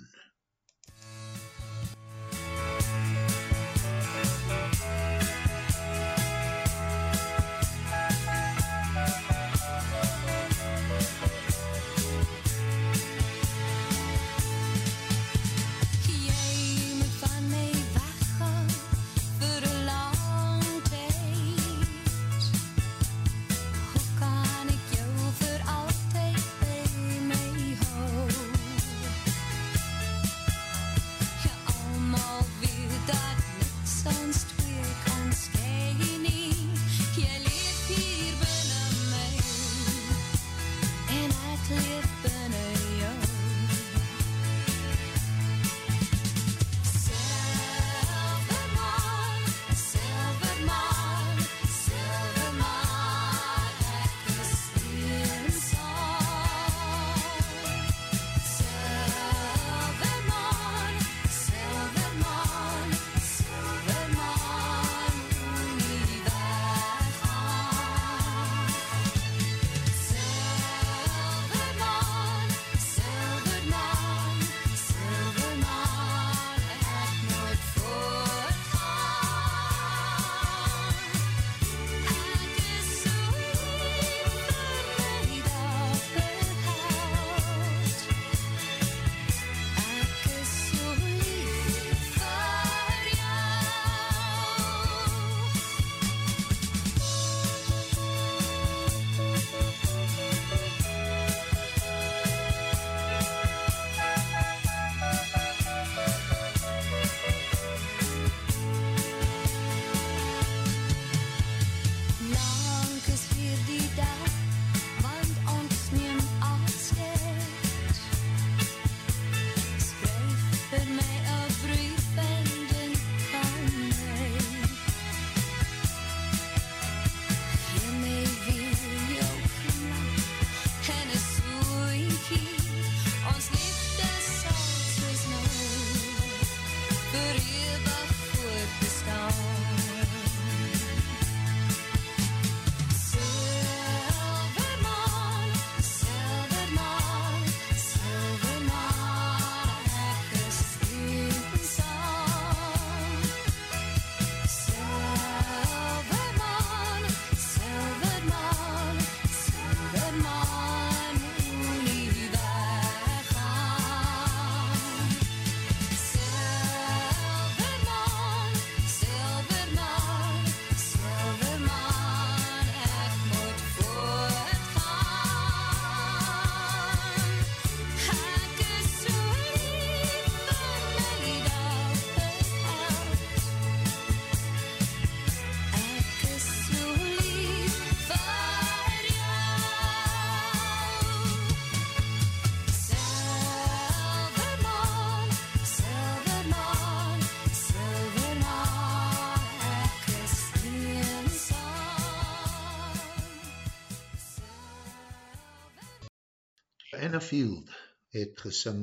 Field het gesing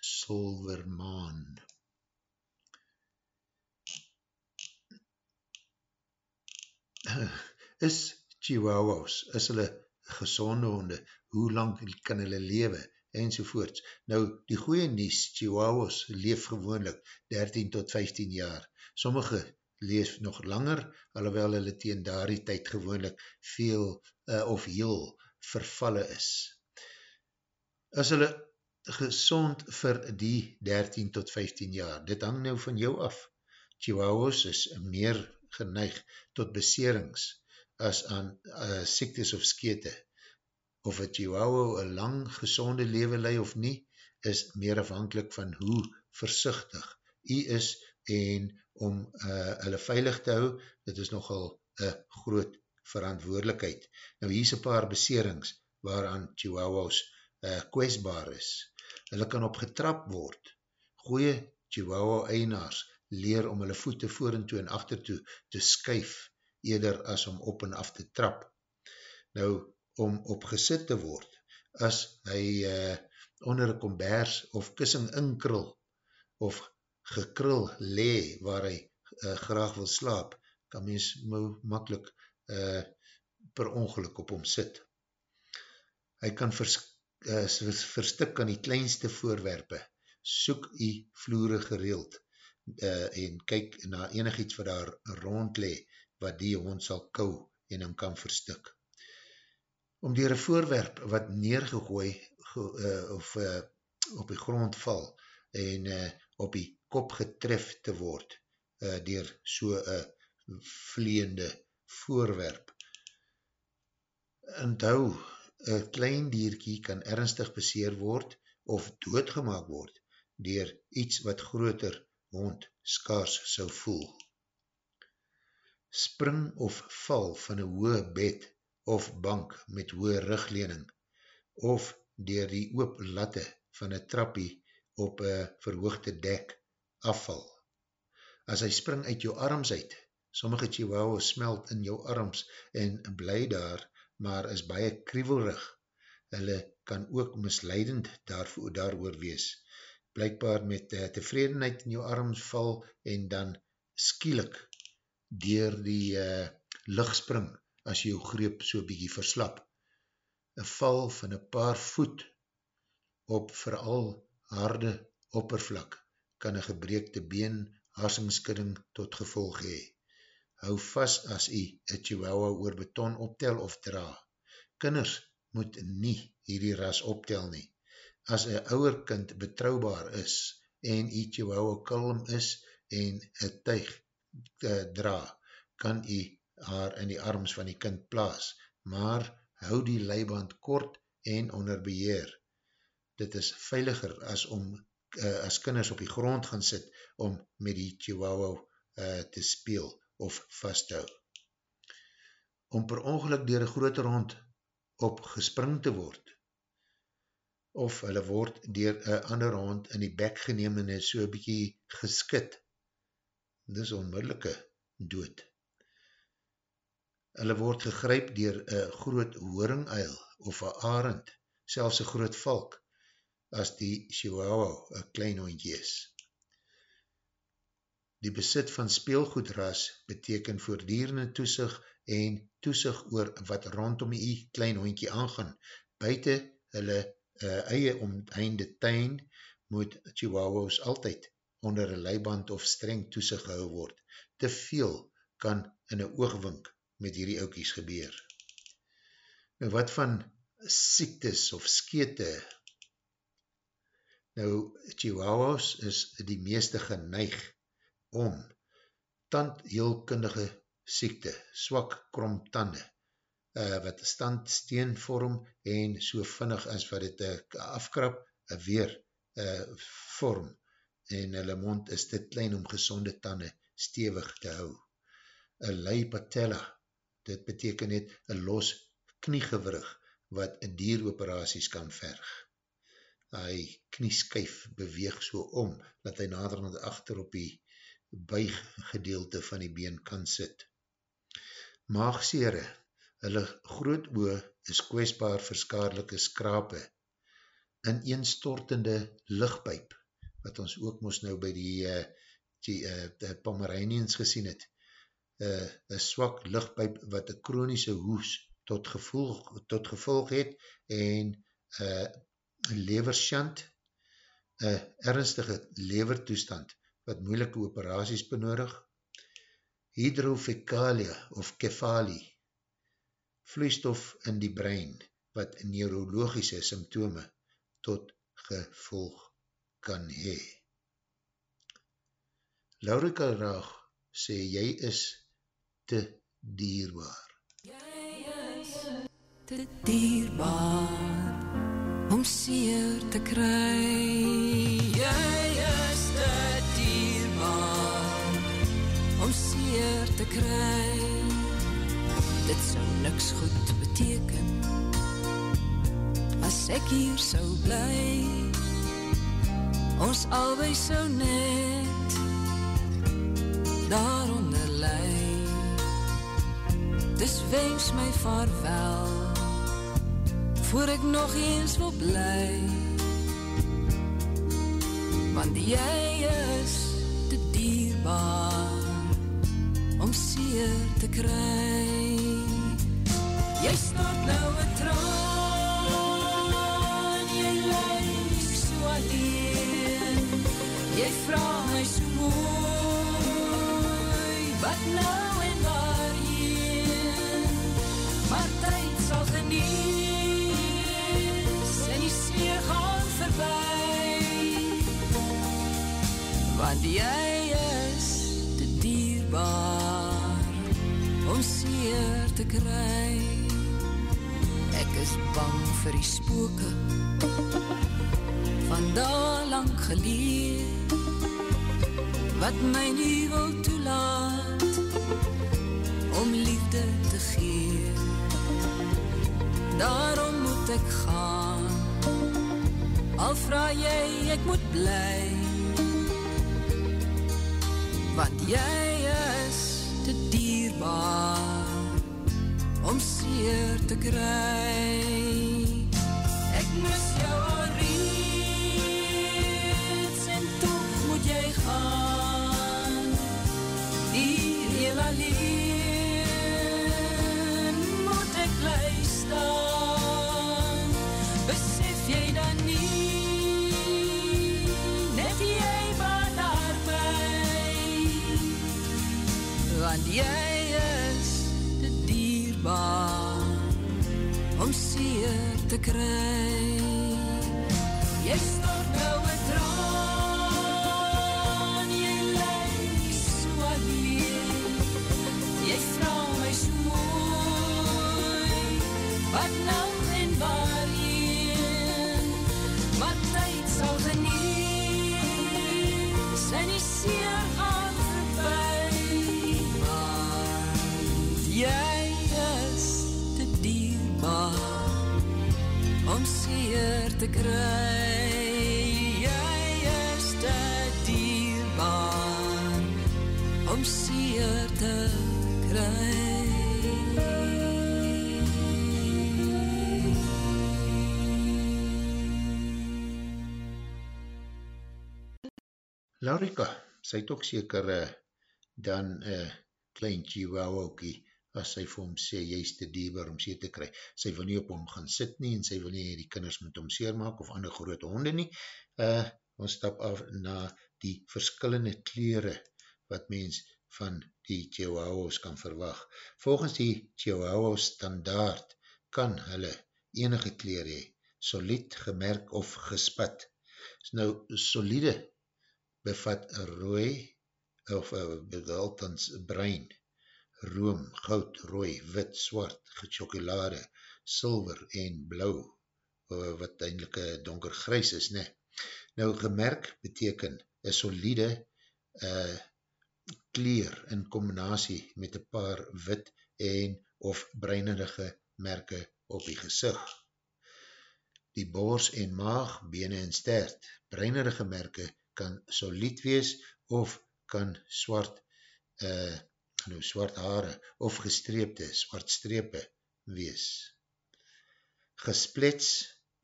Silver Maan. Is chihuahuas, is hulle gezonde honde, hoe lang kan hulle lewe, enzovoorts. Nou, die goeie nies, chihuahuas leef gewoonlik 13 tot 15 jaar. Sommige leef nog langer, alhoewel hulle teen daardie tyd gewoonlik veel uh, of heel vervalle is. As hulle gezond vir die 13 tot 15 jaar, dit hang nou van jou af. Chihuahuas is meer geneig tot beserings as aan uh, siektes of skete. Of het Chihuahua een lang gezonde leven lei of nie, is meer afhankelijk van hoe versichtig jy is en om uh, hulle veilig te hou, dit is nogal een groot verantwoordelikheid. Nou hier is een paar beserings waaraan Chihuahuas uh, kwestbaar is. Hulle kan opgetrap word. Goeie Chihuahua eienaars leer om hulle voete voor en toe en achter toe te skuif, eerder as om op en af te trap. Nou, om opgesit te word, as hy uh, onder een kombers of kussing inkrul, of gekrul lee waar hy uh, graag wil slaap, kan mens makkelijk uh, per ongeluk op hom sit. Hy kan vers, uh, verstik aan die kleinste voorwerpe, soek die vloere gereeld uh, en kyk na enig iets wat daar rondlee, wat die hond sal kou en hom kan verstik. Om dier een voorwerp wat neergegooi ge, uh, of uh, op die grond val en uh, op die kop getref te word uh, dier so een vleende voorwerp. Onthou, een klein dierkie kan ernstig beseer word of doodgemaak word dier iets wat groter hond skaars sou voel. Spring of val van een hoë bed of bank met hoë ruglening of dier die oop latte van een trappie op een verhoogde dek afval. As hy spring uit jou arms uit, sommige chihuahua smelt in jou arms en bly daar, maar is baie kriewelrig. Hulle kan ook misleidend daarvoor daar wees. Blijkbaar met uh, tevredenheid in jou arms val en dan skielik dier die uh, licht spring as jou greep so bykie verslap. Een val van een paar voet op vooral harde oppervlak kan een gebreekte been harsingskidding tot gevolg hee. Hou vast as jy een chihuahua oor beton optel of dra. Kinders moet nie hierdie ras optel nie. As een ouwer kind betrouwbaar is en jy chihuahua kalm is en een tuig uh, dra, kan jy haar in die arms van die kind plaas, maar hou die leiband kort en onder beheer. Dit is veiliger as om uh, as kinders op die grond gaan sit om met die chihuahua uh, te speel of vasthou. Om per ongeluk dier een grote hond op gespring te word of hulle word dier een ander hond in die bek geneem en is so bykie geskit. Dit is onmiddellike dood. Hulle word gegryp dier een groot hooringuil of een arend, selfs een groot valk, as die chihuahua een klein hondje is. Die besit van speelgoedras beteken voordierende toesig en toesig oor wat rondom die klein hondje aangaan. Buiten hulle uh, eie omheinde tuin moet chihuahuas altyd onder een leiband of streng toesig gehou word. Te veel kan in een oogwink met hierdie oukies gebeur. Nou wat van siektes of skete Nou, chihuahuas is die meeste geneig om. Tandheelkundige siekte, swak kromtande, uh, wat stand steen vorm en so vinnig as wat het uh, afkrap, uh, weer uh, vorm. En hulle mond is te klein om gezonde tande stevig te hou. Een lei patella, dit beteken net een los kniegewrig wat dieroperaties kan verg. Hy knieskuif beweeg so om, dat hy nader na achter op die buiggedeelte van die been kan sit. Maagsere, hulle groot oor is kwestbaar vir skadelike skrape, in eenstortende lichtpijp, wat ons ook moes nou by die, uh, die, uh, die Pomeranians gesien het, uh, een swak lichtpijp wat een chronische hoes tot gevolg, tot gevolg het en uh, levershant, een ernstige levertoestand wat moeilike operaties benodig, hydrofekalia of kefali, vloeistof in die brein, wat neurologische symptome tot gevolg kan hee. Laurika Raag sê, jy is te dierbaar. Jy is te dierbaar om seer te kry. Kry. Dit sou niks goed beteken as ek hier sou bly. Ons albei sou net daaronder lei. Dis wens my vaarwel voor ek nog eens wil bly want jy is te dierbaar om seer te kry. Jy stort nou een traan jy lyk so alleen. Jy vraag my so mooi wat nou en waarheen? Maar tyd sal genees en die sneer gaan verby. Want jy om seer te kry. Ek is bang vir die spooke van daar lang geleer wat my nie wil toelaat om liefde te gee. Daarom moet ek gaan. Al vraag jy ek moet bly. Want jy is te dierbaar om seer te kry. Ek mis jou alreeds en toch moet jy gaan. Hier heel alleen Laurika, sy het ook seker uh, dan uh, klein chihuahuakie as sy vir hom sê, jy is te dieber om seer te kry. Sy wil nie op hom gaan sit nie en sy wil nie die kinders met hom seer maak of ander groot honde nie. Uh, ons stap af na die verskillende kleren wat mens van die chihuahuas kan verwag. Volgens die chihuahua standaard kan hulle enige kleer hee, solied, gemerk of gespat. Nou, solide bevat rooi of uh, althans bruin, room, goud, rooi, wit, swart, chocolade, silver en blauw, uh, wat eindelijk uh, donker grys is, ne. Nou, gemerk beteken een solide uh, kleer in combinatie met een paar wit en of bruinerige merke op die gezicht. Die bors en maag, bene en stert, bruinerige merke kan solied wees of kan swart uh, nou swart haare of gestreepte swart strepe wees. Gesplets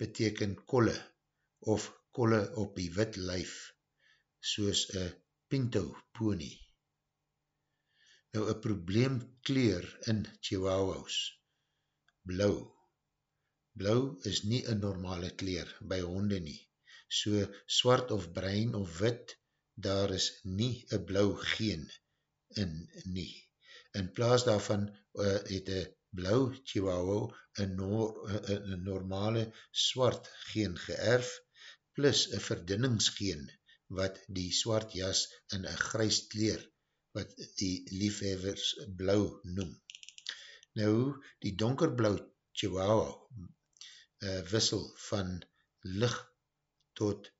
beteken kolle of kolle op die wit lijf, soos een pinto pony. Nou, een probleem kleer in Chihuahuas, blauw. Blauw is nie een normale kleer by honde nie. So swart of bruin of wit, daar is nie een blauw geen in nie. In plaas daarvan uh, het een blauw chihuahua een, nor, een normale swart geen geërf, plus een verdinningsgeen wat die swart jas in een grys kleer, wat die liefhevers blauw noem. Nou, die donkerblauw chihuahua uh, wissel van licht tot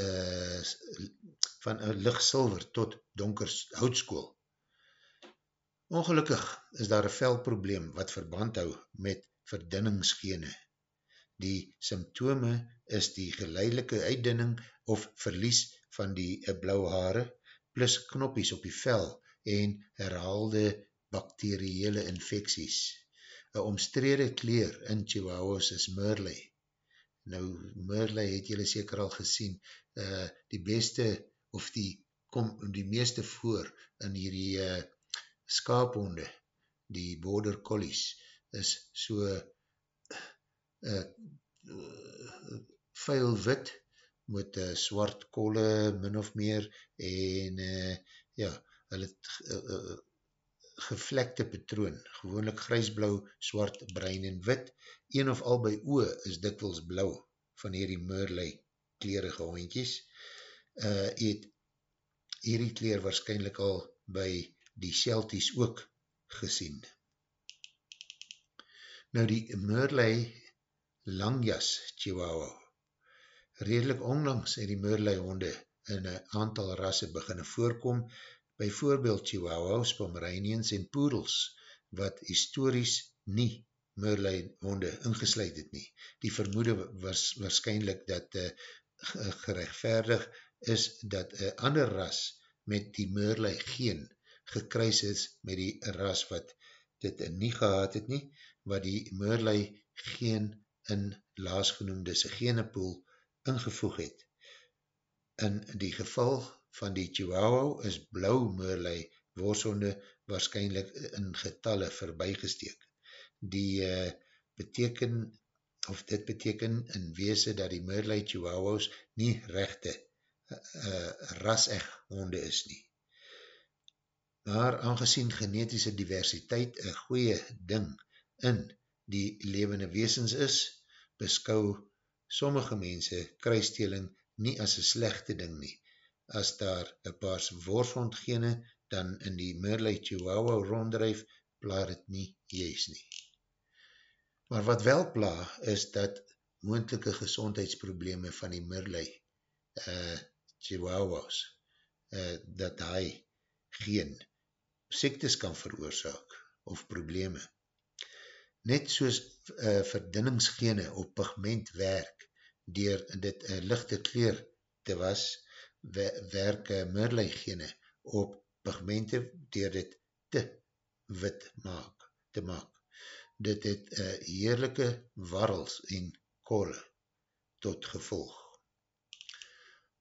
uh, van een lichtsilver tot donker houtskool. Ongelukkig is daar een velprobleem wat verband hou met verdinningsgene. Die symptome is die geleidelike uitdinning of verlies van die eh, blauwe haare, plus knoppies op die vel en herhaalde bakteriële infecties. Een omstrede kleer in Chihuahuas is Murley. Nou, Murley het jylle seker al gesien, uh, die beste of die kom die meeste voor in hierdie uh, skaaphonde, die border collies, is so uh, uh, vuil wit, met uh, swart kolle, min of meer, en uh, ja, hulle het uh, uh, gevlekte patroon, gewoonlik grijsblauw, swart, bruin en wit, een of al by oe is dikwels blauw, van hierdie Murley kleerige hondjes, uh, het hierdie kleer waarschijnlijk al by die Celties ook gesien. Nou die Murley langjas Chihuahua, redelijk onlangs het die Murley honde in een aantal rasse beginne voorkom, by voorbeeld Chihuahuas, Pomeranians en Poodles, wat historisch nie Murley honde ingesluid het nie. Die vermoede was waarschijnlijk dat uh, gerechtvaardig is dat een ander ras met die Murley geen gekruis is met die ras wat dit nie gehad het nie, wat die Murley geen in laasgenoemde sy genepoel ingevoeg het. In die geval van die Chihuahua is blauw Murley worsonde waarschijnlijk in getalle verbygesteek. Die uh, beteken, of dit beteken in weese dat die Murley Chihuahuas nie rechte uh, uh, ras-eg honde is nie maar aangezien genetische diversiteit een goeie ding in die levende weesens is, beskou sommige mense kruisteling nie as een slechte ding nie. As daar een paars worfondgene dan in die Merlei Chihuahua ronddrijf, plaar het nie juist nie. Maar wat wel pla is dat moendelike gezondheidsprobleme van die Merlei uh, Chihuahuas, uh, dat hy geen siektes kan veroorzaak of probleme. Net soos uh, verdinningsgene op pigment werk, dier dit een uh, lichte kleur te was, werk murleigene op pigmente dier dit te wit maak, te maak. Dit het heerlijke warrels en kolle tot gevolg.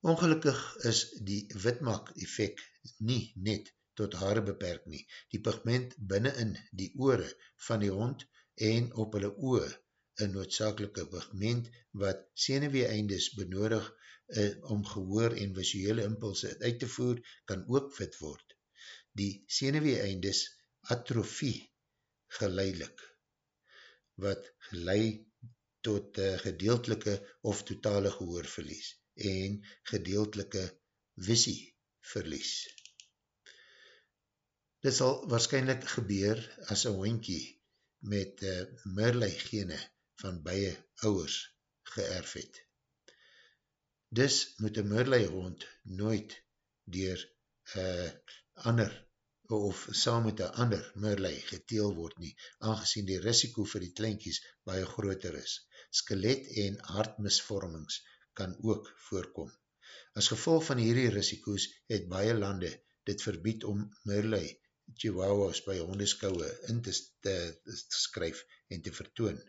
Ongelukkig is die witmaak effect nie net tot haare beperk nie. Die pigment binnen in die oore van die hond en op hulle oor een noodzakelike pigment wat senewee eindes benodig uh, om gehoor en visuele impulse uit te voer, kan ook fit word. Die senewee eindes atrofie geleidelik, wat geleid tot uh, gedeeltelike of totale gehoorverlies en gedeeltelike visie verlies. Dit sal waarschijnlijk gebeur as een hoinkie met uh, eh, Merlei gene van baie ouwers geërf het. Dis moet een Merlei hond nooit dier uh, ander of saam met een ander Merlei geteel word nie, aangezien die risiko vir die kleinkies baie groter is. Skelet en hartmisvormings kan ook voorkom. As gevolg van hierdie risiko's het baie lande dit verbied om Merlei chihuahuas by hondeskouwe in te, te, te skryf en te vertoon.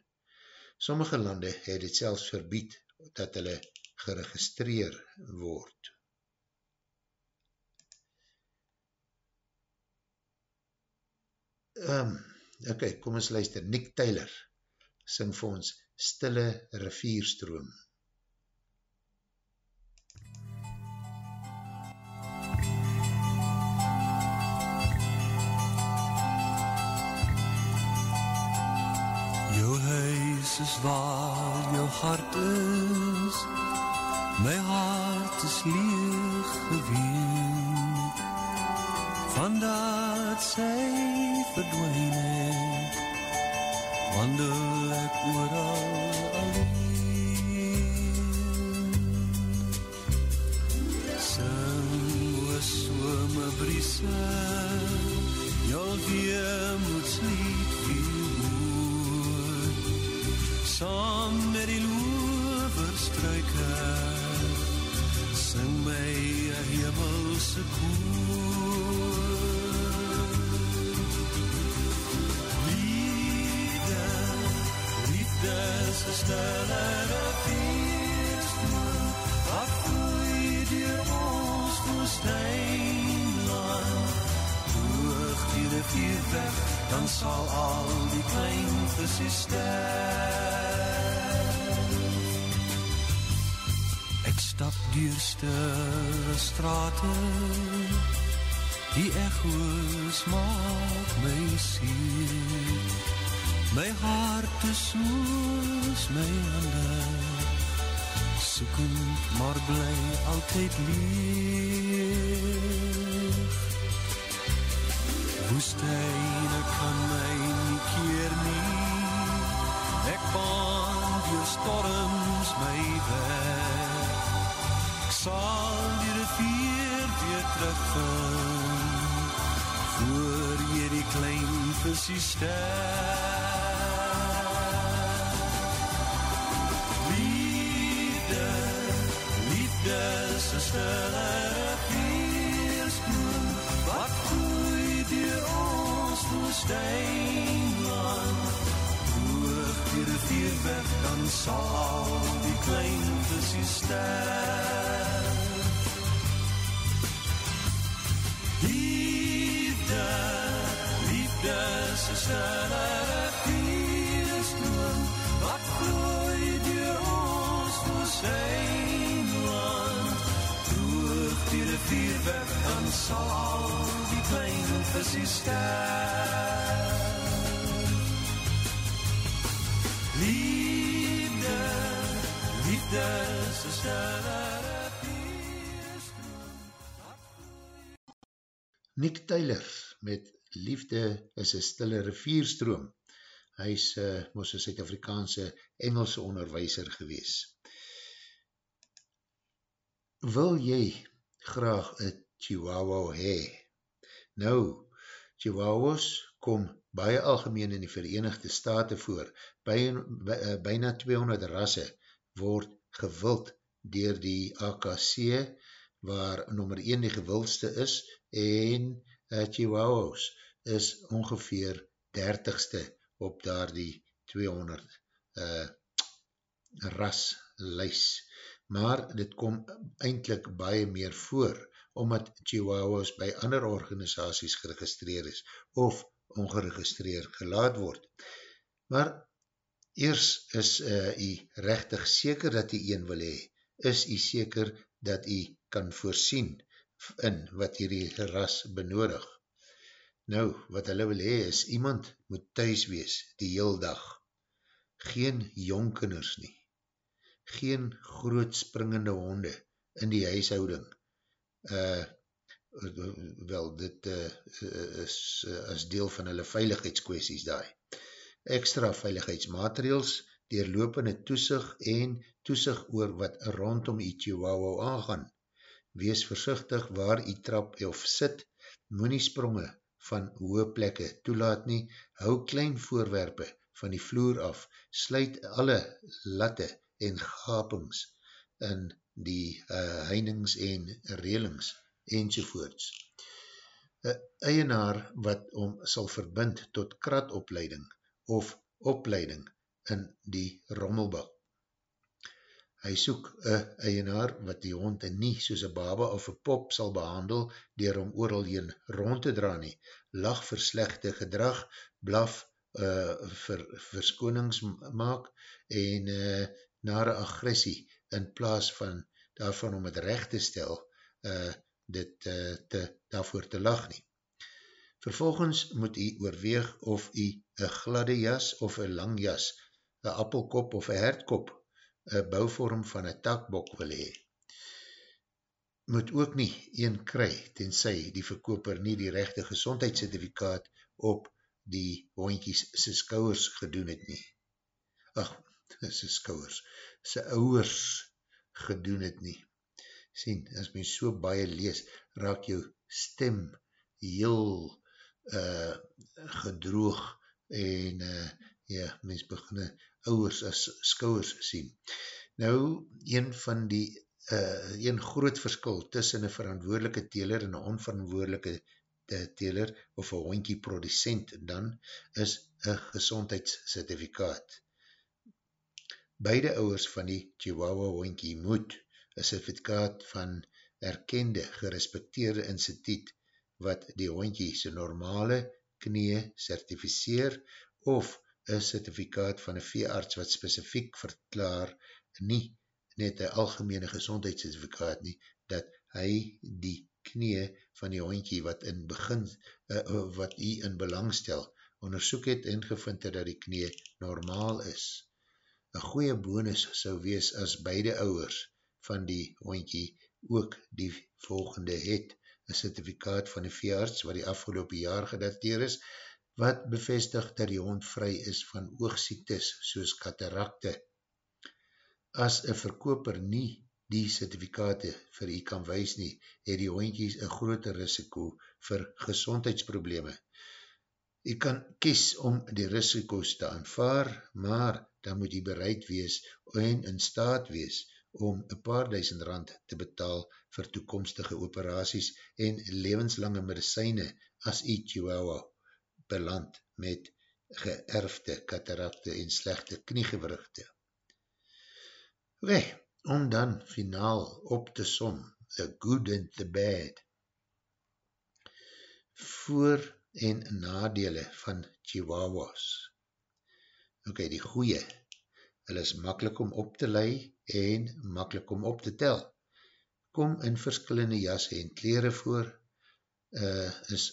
Sommige lande het het selfs verbied dat hulle geregistreer word. Um, ok, kom ons luister, Nick Taylor sing vir ons Stille Rivierstroom. Jou is waar jou hart is. My hart is leeg geween Van dat sy verdwijn het Wandel ek ooral alleen. Sing oor somme briese Jou weemoedslied saam met die loverstruike sing my 'n hemelse koor. Liefde liefde se stille rivier wat vloei deur ons woestynland. Hoog die rivier weg dan sal al die klein visse sterf. Stap deur stille strate, die echo's maak my sier. My hart is soos my hande, soekend maar bly altyd lief. Woestyne kan my nie keer nie Ek baan die storms my weg sal die rivier weer terugvind Voor jy die klein visie sterf Liefde, liefde is een stille riviersproem Wat vloei deur ons Hoog die rivier weg, dan sal die klein visie sterf Liefde, liefde is een stille rivierstroom Wat vloei deur ons woestynland Hoog die rivier weg, dan sal die klein visie sterf. Liefde is stille Nick Taylor met Liefde is een stille rivierstroom. Hy is uh, moos een Suid-Afrikaanse Engelse onderwijser gewees. Wil jy graag een Chihuahua hee? Nou, Chihuahuas kom baie algemeen in die Verenigde Staten voor. By, by, byna 200 rasse word gewild dier die AKC, waar nummer 1 die gewildste is, en uh, Chihuahuas is ongeveer 30ste op daar die 200 uh, ras lys. Maar dit kom eindelijk baie meer voor, omdat Chihuahuas by ander organisaties geregistreer is, of ongeregistreer gelaat word. Maar eers is uh, jy rechtig seker dat jy een wil hee, is jy seker dat jy kan voorsien in wat hierdie ras benodig. Nou, wat hulle wil hee is, iemand moet thuis wees die heel dag. Geen jonkinders nie. Geen groot springende honde in die huishouding. Uh, wel, dit uh, is uh, as deel van hulle veiligheidskwesties daai. Extra veiligheidsmaterials, deurlopende toesig en toesig oor wat rondom die chihuahua aangaan. Wees versichtig waar die trap of sit, moet nie spronge van hoë plekke toelaat nie, hou klein voorwerpe van die vloer af, sluit alle latte en gapings in die uh, heinings en relings enzovoorts. Een eienaar wat om sal verbind tot kratopleiding of opleiding in die rommelbak. Hy soek een eienaar wat die hond nie soos een baba of een pop sal behandel dier om ooral heen rond te dra nie. Lach vir slechte gedrag, blaf uh, vir verskonings maak en uh, nare agressie in plaas van daarvan om het recht te stel, uh, dit uh, te, daarvoor te lach nie. Vervolgens moet u oorweeg of u een gladde jas of een lang jas, een appelkop of een hertkop een bouwvorm van een takbok wil hee. Moet ook nie een kry, tenzij die verkoper nie die rechte gezondheidscertifikaat op die hondjies sy skouwers gedoen het nie. Ach, sy skouwers, sy ouwers gedoen het nie. Sien, as my so baie lees, raak jou stem heel uh, gedroog en uh, ja, mens beginne ouwers as skouwers sien. Nou, een van die, uh, een groot verskil tussen een verantwoordelike teler en een onverantwoordelike teler of een hondkie producent dan is een gezondheidscertifikaat. Beide ouwers van die Chihuahua hondkie moet een certifikaat van erkende, gerespekteerde instituut wat die hondkie sy normale knie certificeer of een certificaat van een veearts wat specifiek verklaar nie net een algemene gezondheidscertificaat nie, dat hy die knie van die hondkie wat in begin, uh, wat hy in belang stel, onderzoek het en gevind het dat die knie normaal is. Een goeie bonus sou wees as beide ouwers van die hondkie ook die volgende het, een certificaat van die veearts wat die afgelopen jaar gedateer is, wat bevestig dat die hond vry is van oogsiektes soos katarakte. As een verkoper nie die certificate vir u kan wees nie, het die hondjies een groter risiko vir gezondheidsprobleme. U kan kies om die risiko's te aanvaar, maar dan moet u bereid wees en in staat wees om een paar duisend rand te betaal vir toekomstige operaties en levenslange medicijne as u chihuahua beland met geërfde katarakte en slechte kniegewrugte. Oké, om dan finaal op te som, the good and the bad. Voor- en nadele van chihuahuas. Oké, die goeie, hulle is makkelijk om op te lei en makkelijk om op te tel. Kom in verskillende jasse en kleren voor, uh, is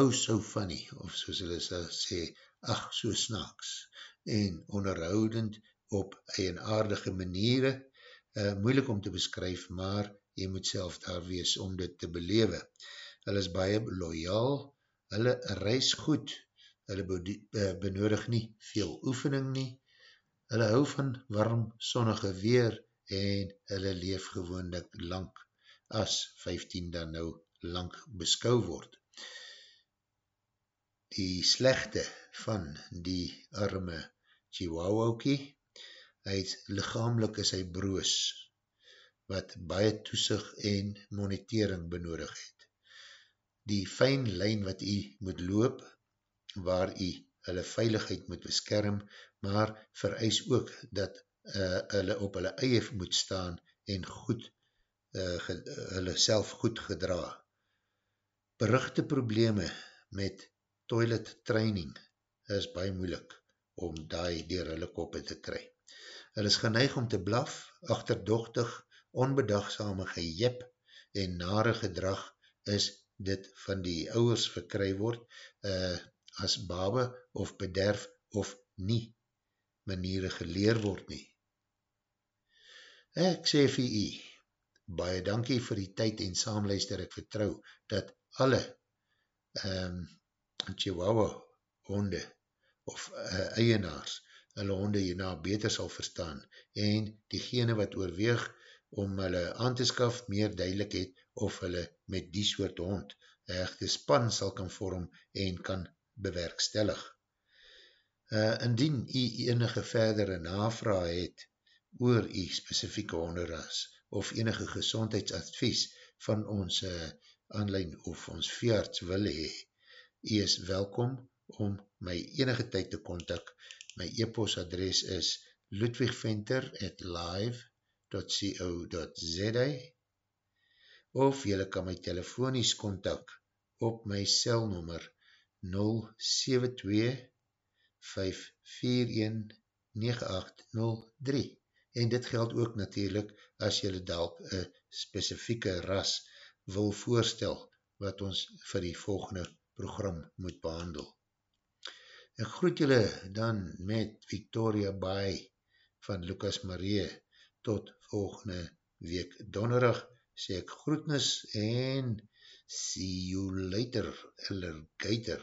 ou so funny, of soos hulle sê, ach so snaaks, en onderhoudend op eienaardige maniere, uh, moeilik om te beskryf, maar jy moet self daar wees om dit te belewe. Hulle is baie loyaal, hulle reis goed, hulle uh, benodig nie veel oefening nie, hulle hou van warm, sonnige weer, en hulle leef gewoonlik lang, as 15 dan nou lang beskou word die slechte van die arme chihuahuakie, hy het lichamelik is hy broos, wat baie toesig en monitering benodig het. Die fijn lijn wat hy moet loop, waar hy hulle veiligheid moet beskerm, maar vereis ook dat uh, hulle op hulle eie moet staan en goed, uh, ge, hulle self goed gedra. Berichte probleme met toilet training is baie moeilik om daai dier hulle koppe te kry. Hulle is geneig om te blaf, achterdochtig, onbedagsame gejep en nare gedrag is dit van die ouwers verkry word uh, as babe of bederf of nie maniere geleer word nie. Ek sê vir u, baie dankie vir die tyd en saamluister ek vertrou dat alle um, chihuahua honde of uh, eienaars hulle honde hierna beter sal verstaan en diegene wat oorweeg om hulle aan te skaf meer duidelik het of hulle met die soort hond echte span sal kan vorm en kan bewerkstellig. Uh, indien jy enige verdere navraag het oor jy specifieke honderras of enige gezondheidsadvies van ons uh, online of ons veearts wil hee, Jy is welkom om my enige tyd te kontak. My e-postadres is ludwigventer at live.co.za of jylle kan my telefonies kontak op my cellnummer 072 541 9803 en dit geld ook natuurlijk as jylle dalk een specifieke ras wil voorstel wat ons vir die volgende program moet behandel. Ek groet jylle dan met Victoria Bay van Lucas Marie tot volgende week donderdag sê ek groetnis en see you later, alligator.